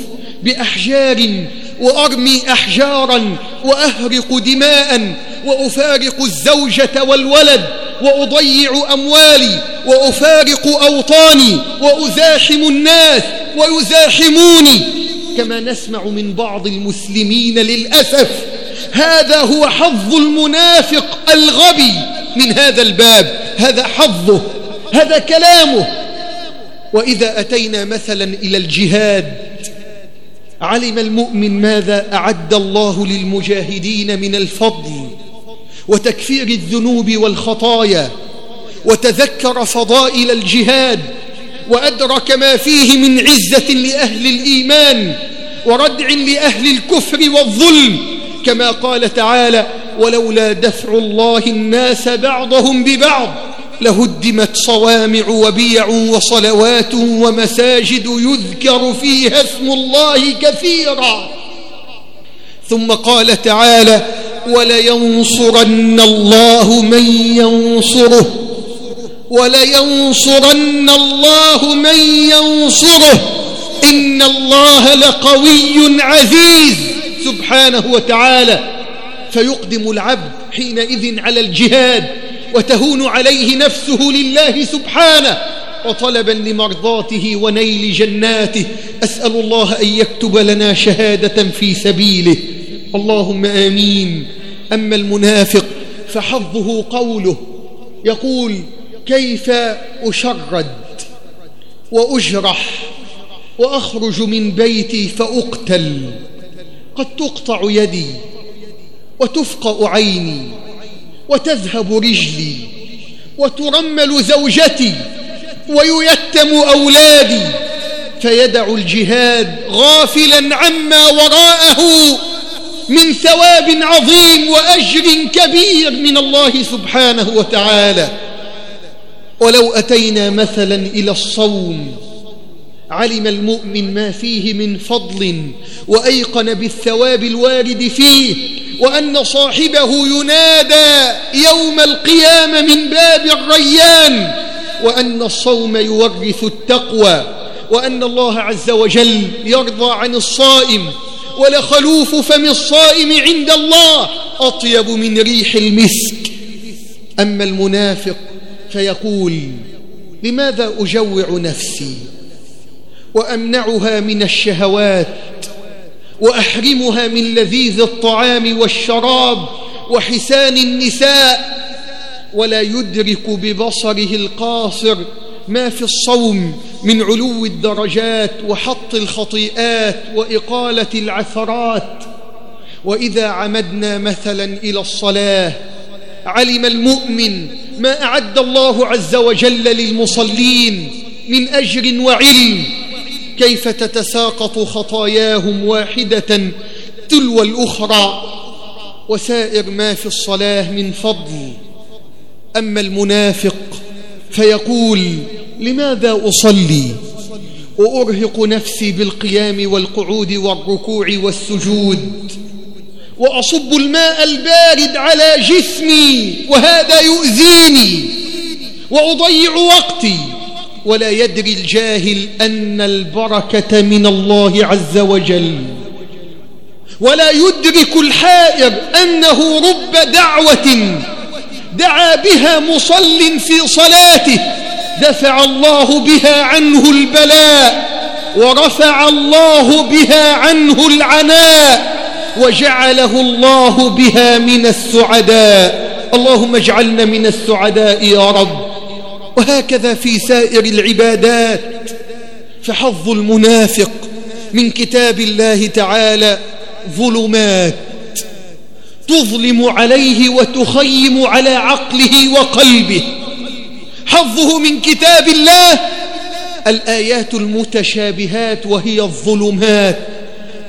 بأحجار وأرمي أحجارا وأهرق دماء وأفارق الزوجة والولد وأضيع أموالي وأفارق أوطاني وأزاحم الناس ويزاحموني. كما نسمع من بعض المسلمين للأسف هذا هو حظ المنافق الغبي من هذا الباب. هذا حظه هذا كلامه. وإذا أتينا مثلا إلى الجهاد علم المؤمن ماذا أعد الله للمجاهدين من الفضل؟ وتكفير الذنوب والخطايا وتذكر فضائل الجهاد وأدرك ما فيه من عزة لأهل الإيمان وردع لأهل الكفر والظلم كما قال تعالى ولولا دفع الله الناس بعضهم ببعض لهدمت صوامع وبيع وصلوات ومساجد يذكر فيها اسم الله كثيرا. ثم قال تعالى ولينصرن الله من ينصره. ولينصرن الله من ينصره. إن الله لقوي عزيز. سبحانه وتعالى فيقدم العبد حينئذ على الجهاد وتهون عليه نفسه لله سبحانه. وطلبا لمرضاته ونيل جناته. أسأل الله أن يكتب لنا شهادة في سبيله. اللهم آمين. أما المنافق فحظه قوله يقول كيف أشرد وأجرح وأخرج من بيتي فأقتل؟ قد تقطع يدي وتفقأ عيني وتذهب رجلي وترمل زوجتي وييتم أولادي فيدع الجهاد غافلا عما وراءه. من ثواب عظيم وأجر كبير من الله سبحانه وتعالى. ولو أتينا مثلا إلى الصوم علم المؤمن ما فيه من فضل وأيقن بالثواب الوارد فيه وأن صاحبه ينادى يوم القيامة من باب الريان وأن الصوم يورث التقوى وأن الله عز وجل يرضى عن الصائم ولخلوف فم الصائم عند الله أطيب من ريح المسك. أما المنافق فيقول لماذا أجوع نفسي؟ وأمنعها من الشهوات وأحرمها من لذيذ الطعام والشراب وحسان النساء ولا يدرك ببصره القاصر ما في الصوم من علو الدرجات وحط الخطيئات وإقالة العثرات. وإذا عمدنا مثلا إلى الصلاة علم المؤمن ما أعد الله عز وجل للمصلين من أجر وعلم. كيف تتساقط خطاياهم واحدة تلو الأخرى؟ وسائر ما في الصلاة من فضل. أما المنافق فيقول لماذا أصلي؟ وأرهق نفسي بالقيام والقعود والركوع والسجود وأصب الماء البارد على جسمي وهذا يؤذيني وأضيع وقتي ولا يدري الجاهل أن البركة من الله عز وجل ولا يدرك الحائر أنه رب دعوة دعا بها مصل في صلاته دفع الله بها عنه البلاء ورفع الله بها عنه العناء وجعله الله بها من السعداء. اللهم اجعلنا من السعداء يا رب. وهكذا في سائر العبادات فحظ المنافق من كتاب الله تعالى ظلمات. تظلم عليه وتخيم على عقله وقلبه. حظه من كتاب الله. الآيات المتشابهات وهي الظلمات.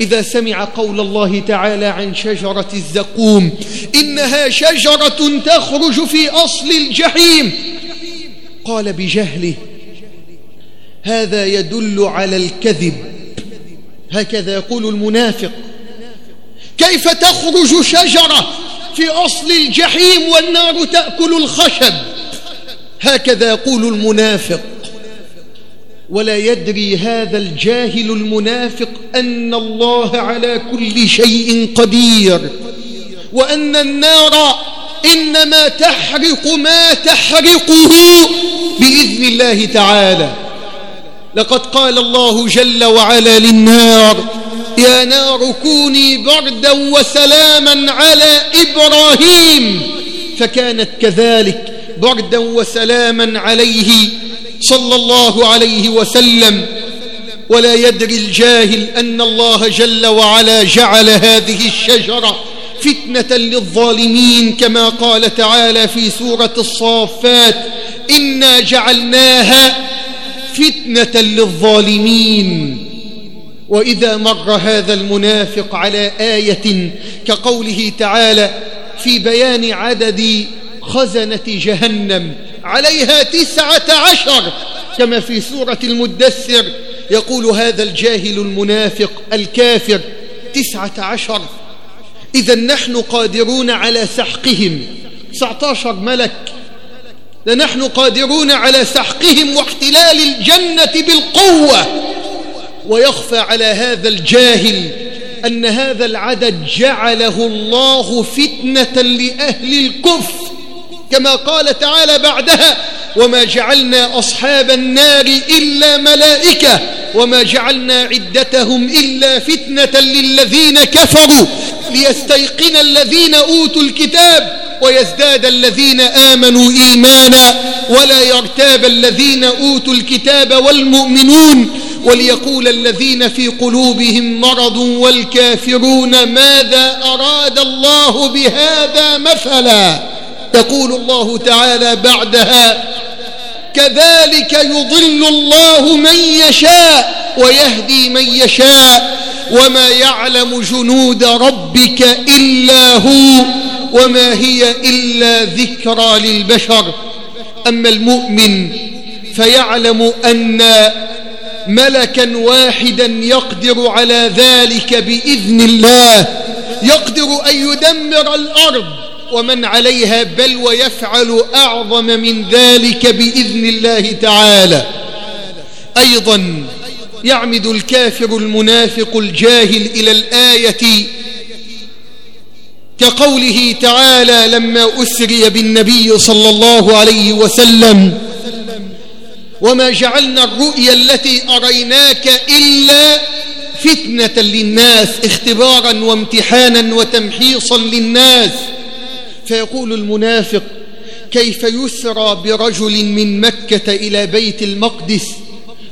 إذا سمع قول الله تعالى عن شجرة الزقوم إنها شجرة تخرج في أصل الجحيم. قال بجهله هذا يدل على الكذب. هكذا يقول المنافق. كيف تخرج شجرة في أصل الجحيم والنار تأكل الخشب؟ هكذا يقول المنافق. ولا يدري هذا الجاهل المنافق أن الله على كل شيء قدير وأن النار إنما تحرق ما تحرقه بإذن الله تعالى. لقد قال الله جل وعلا للنار يا نار كوني بردا وسلاما على إبراهيم. فكانت كذلك بردا وسلاما عليه صلى الله عليه وسلم. ولا يدري الجاهل أن الله جل وعلا جعل هذه الشجرة فتنة للظالمين كما قال تعالى في سورة الصافات إنا جعلناها فتنة للظالمين. وإذا مر هذا المنافق على آية كقوله تعالى في بيان عدد خزنة جهنم عليها تسعة عشر كما في سورة المدثر يقول هذا الجاهل المنافق الكافر تسعة عشر. إذا نحن قادرون على سحقهم. 19 ملك. لنحن قادرون على سحقهم واحتلال الجنة بالقوة. ويخفى على هذا الجاهل أن هذا العدد جعله الله فتنة لأهل الكفر كما قال تعالى بعدها وما جعلنا أصحاب النار إلا ملائكة وما جعلنا عدتهم إلا فتنة للذين كفروا. ليستيقن الذين أوتوا الكتاب ويزداد الذين آمنوا إيمانا ولا يرتاب الذين أوتوا الكتاب والمؤمنون وليقول الذين في قلوبهم مرض والكافرون ماذا أراد الله بهذا مثلا؟ يقول الله تعالى بعدها كذلك يضل الله من يشاء ويهدي من يشاء وما يعلم جنود ربك إلا هو وما هي إلا ذكرى للبشر. أما المؤمن فيعلم أن ملكا واحدا يقدر على ذلك بإذن الله. يقدر أن يدمر الأرض ومن عليها بل ويفعل أعظم من ذلك بإذن الله تعالى. أيضا يعمد الكافر المنافق الجاهل إلى الآية كقوله تعالى لما أسري بالنبي صلى الله عليه وسلم وما جعلنا الرؤيا التي أريناك إلا فتنة للناس اختبارا وامتحانا وتمحيصا للناس. فيقول المنافق كيف يسرى برجل من مكة إلى بيت المقدس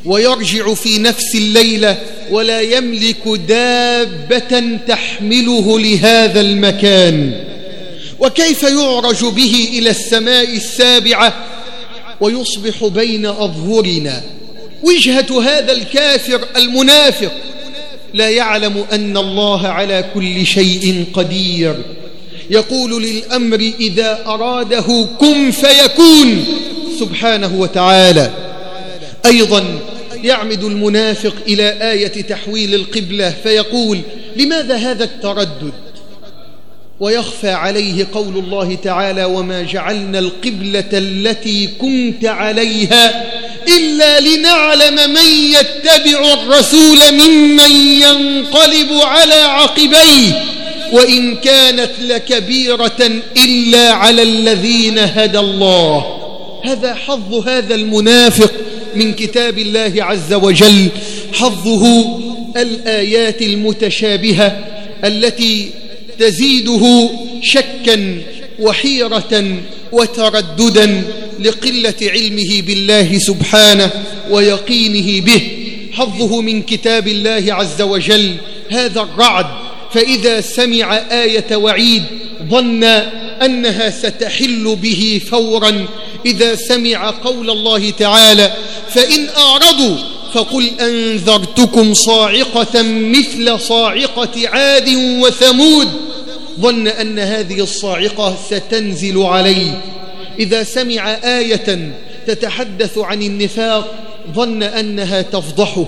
ويرجع في نفس الليلة ولا يملك دابة تحمله لهذا المكان؟ وكيف يعرج به إلى السماء السابعة ويصبح بين أظهرنا. وجهة هذا الكافر المنافق. لا يعلم أن الله على كل شيء قدير. يقول للأمر إذا أراده كن فيكون. سبحانه وتعالى. أيضا يعمد المنافق إلى آية تحويل القبلة فيقول لماذا هذا التردد؟ ويخفى عليه قول الله تعالى وما جعلنا القبلة التي كنت عليها إلا لنعلم من يتبع الرسول ممن ينقلب على عقبيه وإن كانت لكبيرة إلا على الذين هدى الله. هذا حظ هذا المنافق من كتاب الله عز وجل حظه الآيات المتشابهة التي تزيده شكا وحيرة وترددا لقلة علمه بالله سبحانه ويقينه به حظه من كتاب الله عز وجل. هذا الرعد فإذا سمع آية وعيد ظن أنها ستحل به فورا. إذا سمع قول الله تعالى فإن أعرضوا فقل أنذرتكم صاعقة مثل صاعقة عاد وثمود ظن أن هذه الصاعقة ستنزل عليه إذا سمع آية تتحدث عن النفاق ظن أنها تفضحه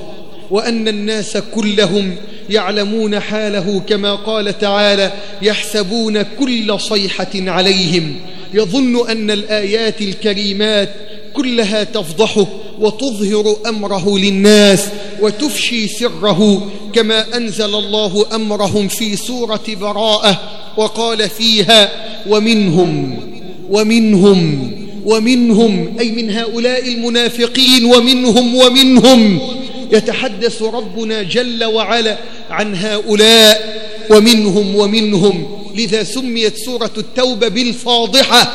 وأن الناس كلهم يعلمون حاله كما قال تعالى يحسبون كل صيحة عليهم. يظن أن الآيات الكريمات كلها تفضحه وتظهر أمره للناس وتفشي سره كما أنزل الله أمرهم في سورة براءة. وقال فيها ومنهم ومنهم ومنهم أي من هؤلاء المنافقين ومنهم ومنهم. يتحدث ربنا جل وعلا عن هؤلاء ومنهم ومنهم. لذا سميت سورة التوبة بالفاضحة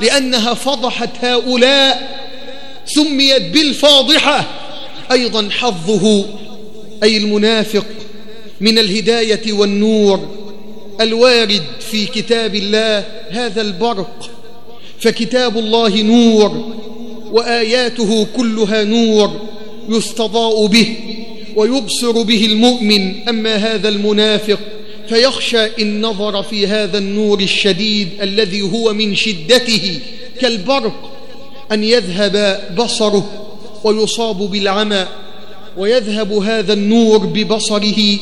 لأنها فضحت هؤلاء. سميت بالفاضحة. أيضا حظه أي المنافق من الهداية والنور. الوارد في كتاب الله هذا البرق فكتاب الله نور وآياته كلها نور يستضاء به ويبصر به المؤمن. أما هذا المنافق فيخشى إن نظر في هذا النور الشديد الذي هو من شدته كالبرق أن يذهب بصره ويصاب بالعمى ويذهب هذا النور ببصره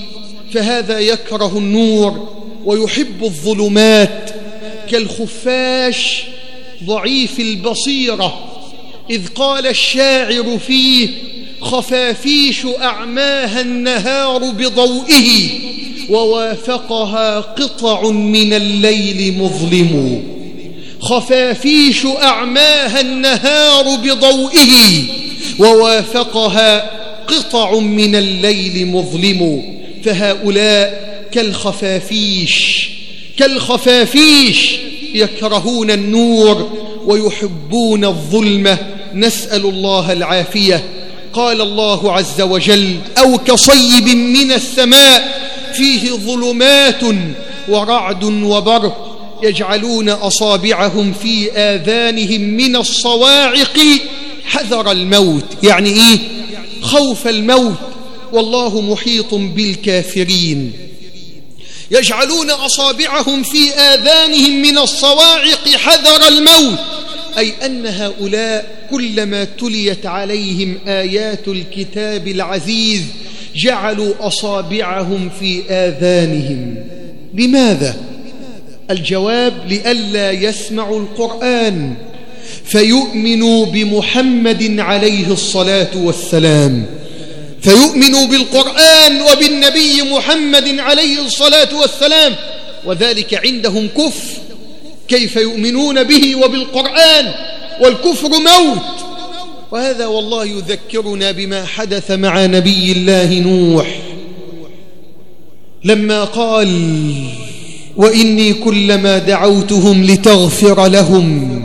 فهذا يكره النور. ويحب الظلمات كالخفاش ضعيف البصيرة إذ قال الشاعر فيه خفافيش أعماها النهار بضوئه ووافقها قطع من الليل مظلم. خفافيش أعماها النهار بضوئه ووافقها قطع من الليل مظلم. فهؤلاء كالخفافيش كالخفافيش يكرهون النور ويحبون الظلمة نسأل الله العافية. قال الله عز وجل أو كصيب من السماء فيه ظلمات ورعد وبرق يجعلون أصابعهم في آذانهم من الصواعق. حذر الموت. يعني إيه؟ خوف الموت. والله محيط بالكافرين. يجعلون أصابعهم في آذانهم من الصواعق حذر الموت. أي أن هؤلاء كلما تليت عليهم آيات الكتاب العزيز جعلوا أصابعهم في آذانهم. لماذا؟ الجواب لئلا يسمعوا القرآن فيؤمنوا بمحمد عليه الصلاة والسلام. فيؤمنوا بالقرآن وبالنبي محمد عليه الصلاة والسلام وذلك عندهم كفر. كيف يؤمنون به وبالقرآن؟ والكفر موت. وهذا والله يذكرنا بما حدث مع نبي الله نوح. لما قال وإني كلما دعوتهم لتغفر لهم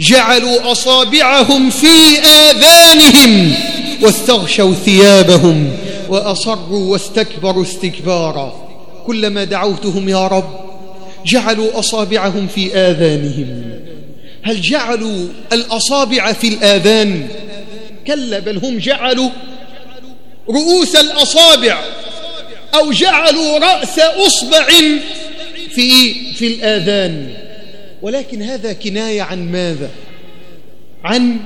جعلوا أصابعهم في آذانهم واستغشوا ثيابهم وأصروا واستكبروا استكبارا. كلما دعوتهم يا رب جعلوا أصابعهم في آذانهم. هل جعلوا الأصابع في الآذان؟ كلا بل هم جعلوا رؤوس الأصابع أو جعلوا رأس أصبع في في الآذان. ولكن هذا كناية عن ماذا؟ عن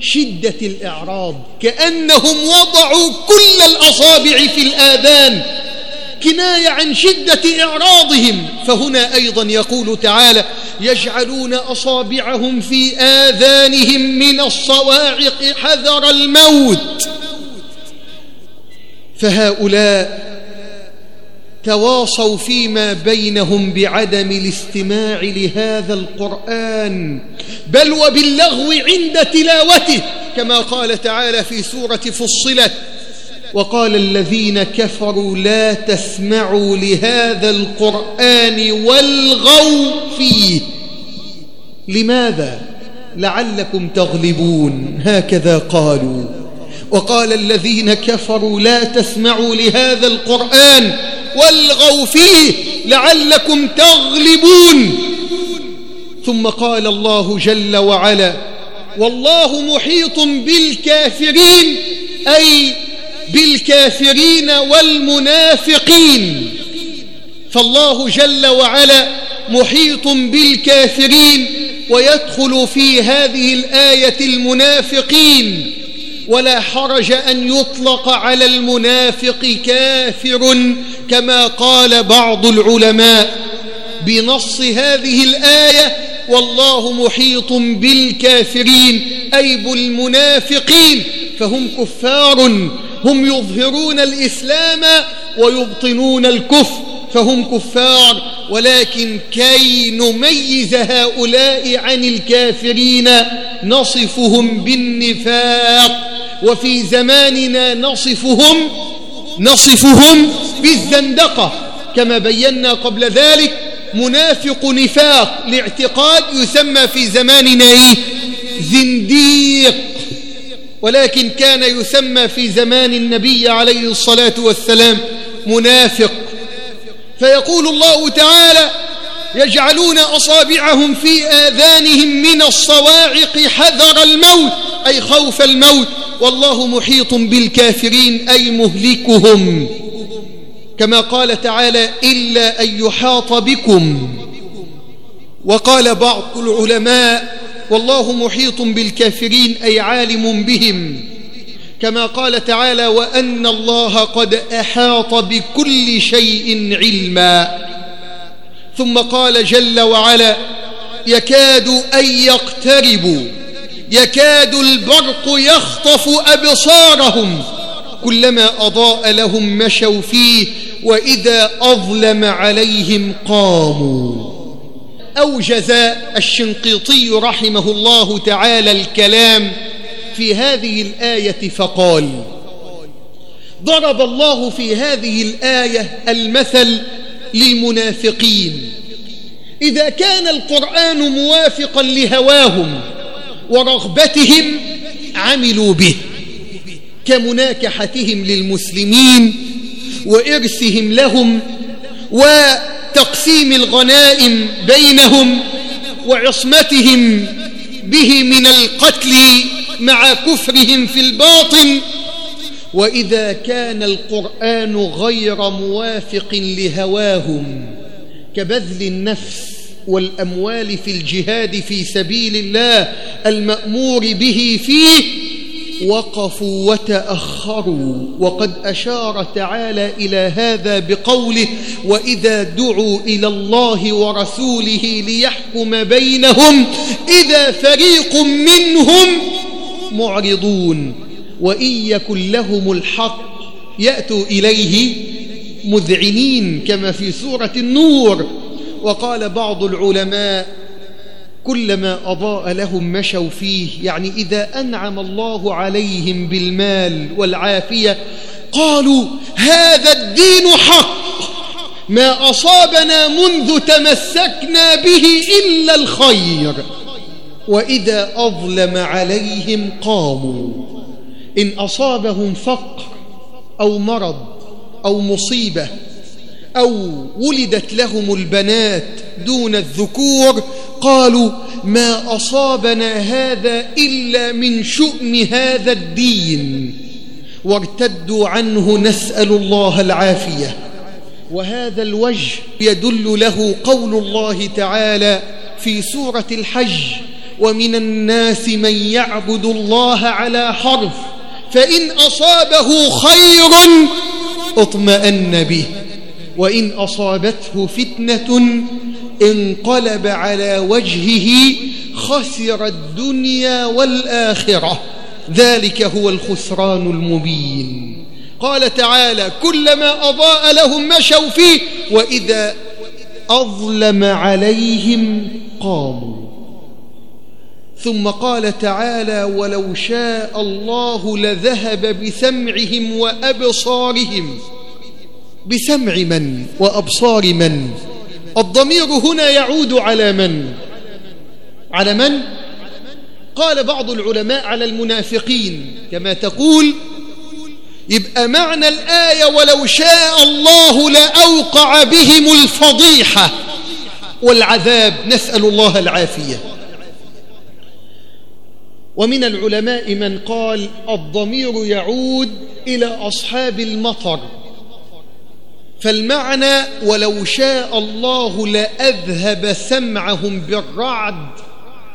شدة الإعراض كأنهم وضعوا كل الأصابع في الآذان كناية عن شدة إعراضهم. فهنا أيضا يقول تعالى يجعلون أصابعهم في آذانهم من الصواعق حذر الموت. فهؤلاء تواصوا فيما بينهم بعدم الاستماع لهذا القرآن. بل وباللغو عند تلاوته كما قال تعالى في سورة فصلت وقال الذين كفروا لا تسمعوا لهذا القرآن والغوا فيه. لماذا؟ لعلكم تغلبون. هكذا قالوا. وقال الذين كفروا لا تسمعوا لهذا القرآن والغوا فيه لعلكم تغلبون. ثم قال الله جل وعلا والله محيط بالكافرين أي بالكافرين والمنافقين. فالله جل وعلا محيط بالكافرين ويدخل في هذه الآية المنافقين. ولا حرج أن يطلق على المنافق كافر كما قال بعض العلماء بنص هذه الآية والله محيط بالكافرين أي بالمنافقين فهم كفار هم يظهرون الإسلام ويبطنون الكفر فهم كفار. ولكن كي نميز هؤلاء عن الكافرين نصفهم بالنفاق. وفي زماننا نصفهم نصفهم بالزندقة كما بينا قبل ذلك منافق نفاق لاعتقاد يسمى في زماننا إيه؟ زنديق. ولكن كان يسمى في زمان النبي عليه الصلاة والسلام منافق. فيقول الله تعالى يجعلون أصابعهم في آذانهم من الصواعق حذر الموت أي خوف الموت. والله محيط بالكافرين أي مهلكهم. كما قال تعالى إلا أن يحاط بكم. وقال بعض العلماء والله محيط بالكافرين أي عالم بهم. كما قال تعالى وأن الله قد أحاط بكل شيء علما. ثم قال جل وعلا يكاد أن يقتربوا يكاد البرق يخطف أبصارهم. كلما أضاء لهم مشوا فيه وإذا أظلم عليهم قاموا. أوجز الشنقيطي رحمه الله تعالى الكلام في هذه الآية فقال ضرب الله في هذه الآية المثل للمنافقين. إذا كان القرآن موافقا لهواهم ورغبتهم عملوا به. كمناكحتهم للمسلمين وإرثهم لهم وتقسيم الغنائم بينهم وعصمتهم به من القتل مع كفرهم في الباطن. وإذا كان القرآن غير موافق لهواهم كبذل النفس والأموال في الجهاد في سبيل الله المأمور به فيه وقفوا وتأخروا وقد أشار تعالى إلى هذا بقوله وإذا دعوا إلى الله ورسوله ليحكم بينهم إذا فريق منهم معرضون وإن يكن لهم الحق يأتوا إليه مذعنين كما في سورة النور وقال بعض العلماء كلما أضاء لهم مشوا فيه. يعني إذا أنعم الله عليهم بالمال والعافية قالوا هذا الدين حق. ما أصابنا منذ تمسكنا به إلا الخير. وإذا أظلم عليهم قاموا. إن أصابهم فقر أو مرض أو مصيبة أو ولدت لهم البنات دون الذكور قالوا ما أصابنا هذا إلا من شؤم هذا الدين. وارتدوا عنه نسأل الله العافية. وهذا الوجه يدل له قول الله تعالى في سورة الحج ومن الناس من يعبد الله على حرف فإن أصابه خير اطمأن به. وإن أصابته فتنة انقلب على وجهه خسر الدنيا والآخرة. ذلك هو الخسران المبين. قال تعالى كلما أضاء لهم مشوا فيه وإذا أظلم عليهم قاموا. ثم قال تعالى ولو شاء الله لذهب بسمعهم وأبصارهم. بسمع من وأبصار من؟ الضمير هنا يعود على من؟ على من؟ قال بعض العلماء على المنافقين كما تقول يبقى معنى الآية ولو شاء الله لأوقع بهم الفضيحة والعذاب نسأل الله العافية. ومن العلماء من قال الضمير يعود إلى أصحاب المطر. فالمعنى ولو شاء الله لأذهب سمعهم بالرعد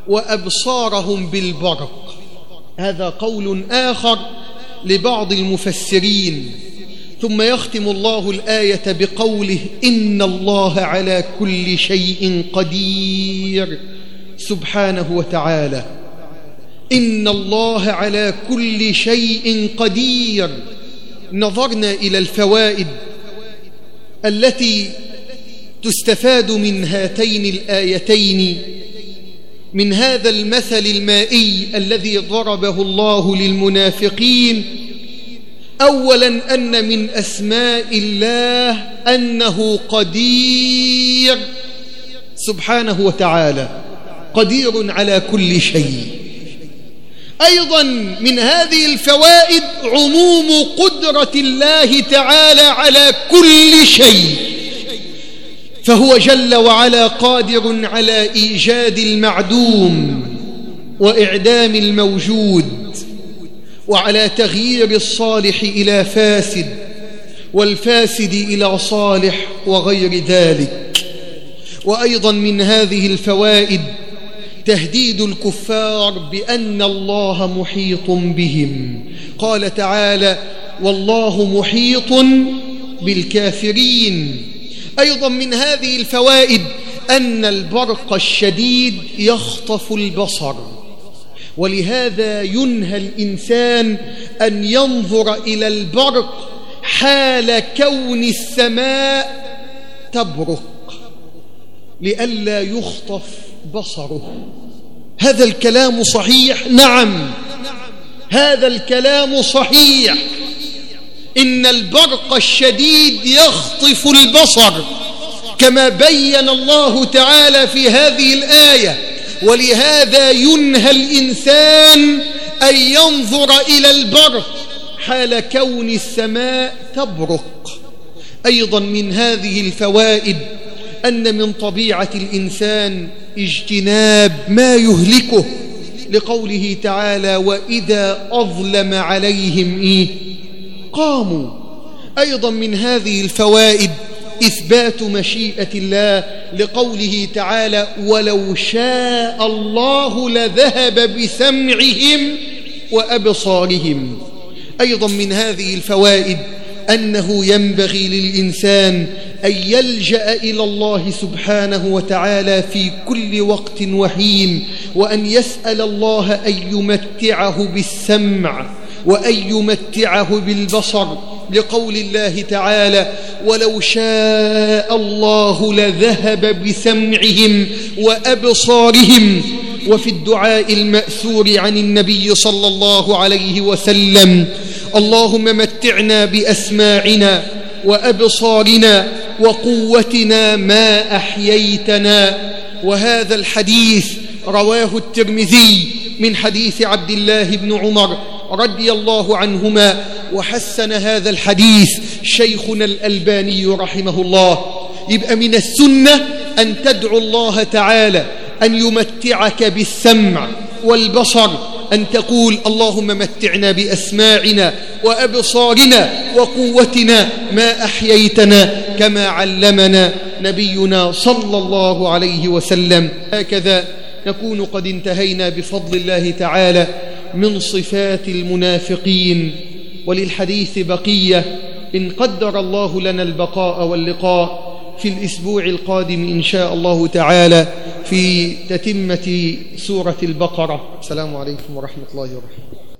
وأبصارهم بالبرق. هذا قول آخر لبعض المفسرين. ثم يختم الله الآية بقوله إن الله على كل شيء قدير. سبحانه وتعالى. إن الله على كل شيء قدير. نظرنا إلى الفوائد التي تستفاد من هاتين الآيتين من هذا المثل المائي الذي ضربه الله للمنافقين. أولا أن من أسماء الله أنه قدير سبحانه وتعالى قدير على كل شيء. أيضا من هذه الفوائد عموم قدرة الله تعالى على كل شيء فهو جل وعلا قادر على إيجاد المعدوم وإعدام الموجود وعلى تغيير الصالح إلى فاسد والفاسد إلى صالح وغير ذلك. وأيضا من هذه الفوائد تهديد الكفار بأن الله محيط بهم. قال تعالى والله محيط بالكافرين. أيضا من هذه الفوائد أن البرق الشديد يخطف البصر ولهذا ينهى الإنسان أن ينظر إلى البرق حال كون السماء تبرق لئلا يخطف بصره. هذا الكلام صحيح؟ نعم. هذا الكلام صحيح. إن البرق الشديد يخطف البصر كما بين الله تعالى في هذه الآية. ولهذا ينهى الإنسان أن ينظر إلى البرق حال كون السماء تبرق. أيضا من هذه الفوائد أن من طبيعة الإنسان اجتناب ما يهلكه لقوله تعالى وإذا أظلم عليهم إيه؟ قاموا. أيضا من هذه الفوائد إثبات مشيئة الله لقوله تعالى ولو شاء الله لذهب بسمعهم وأبصارهم. أيضا من هذه الفوائد أنه ينبغي للإنسان أن يلجأ إلى الله سبحانه وتعالى في كل وقت وحين وأن يسأل الله أن يمتعه بالسمع وأن يمتعه بالبصر لقول الله تعالى ولو شاء الله لذهب بسمعهم وأبصارهم وفي الدعاء المأثور عن النبي صلى الله عليه وسلم اللهم متعنا بأسماعنا وأبصارنا وقوتنا ما أحييتنا. وهذا الحديث رواه الترمذي من حديث عبد الله بن عمر رضي الله عنهما وحسن هذا الحديث شيخنا الألباني رحمه الله. يبقى من السنة أن تدعو الله تعالى أن يمتعك بالسمع والبصر أن تقول اللهم متعنا بأسماعنا وأبصارنا وقوتنا ما أحييتنا كما علمنا نبينا صلى الله عليه وسلم. هكذا نكون قد انتهينا بفضل الله تعالى من صفات المنافقين. وللحديث بقية إن قدر الله لنا البقاء واللقاء في الأسبوع القادم إن شاء الله تعالى في تتمة سورة البقرة. السلام عليكم ورحمة الله وبركاته.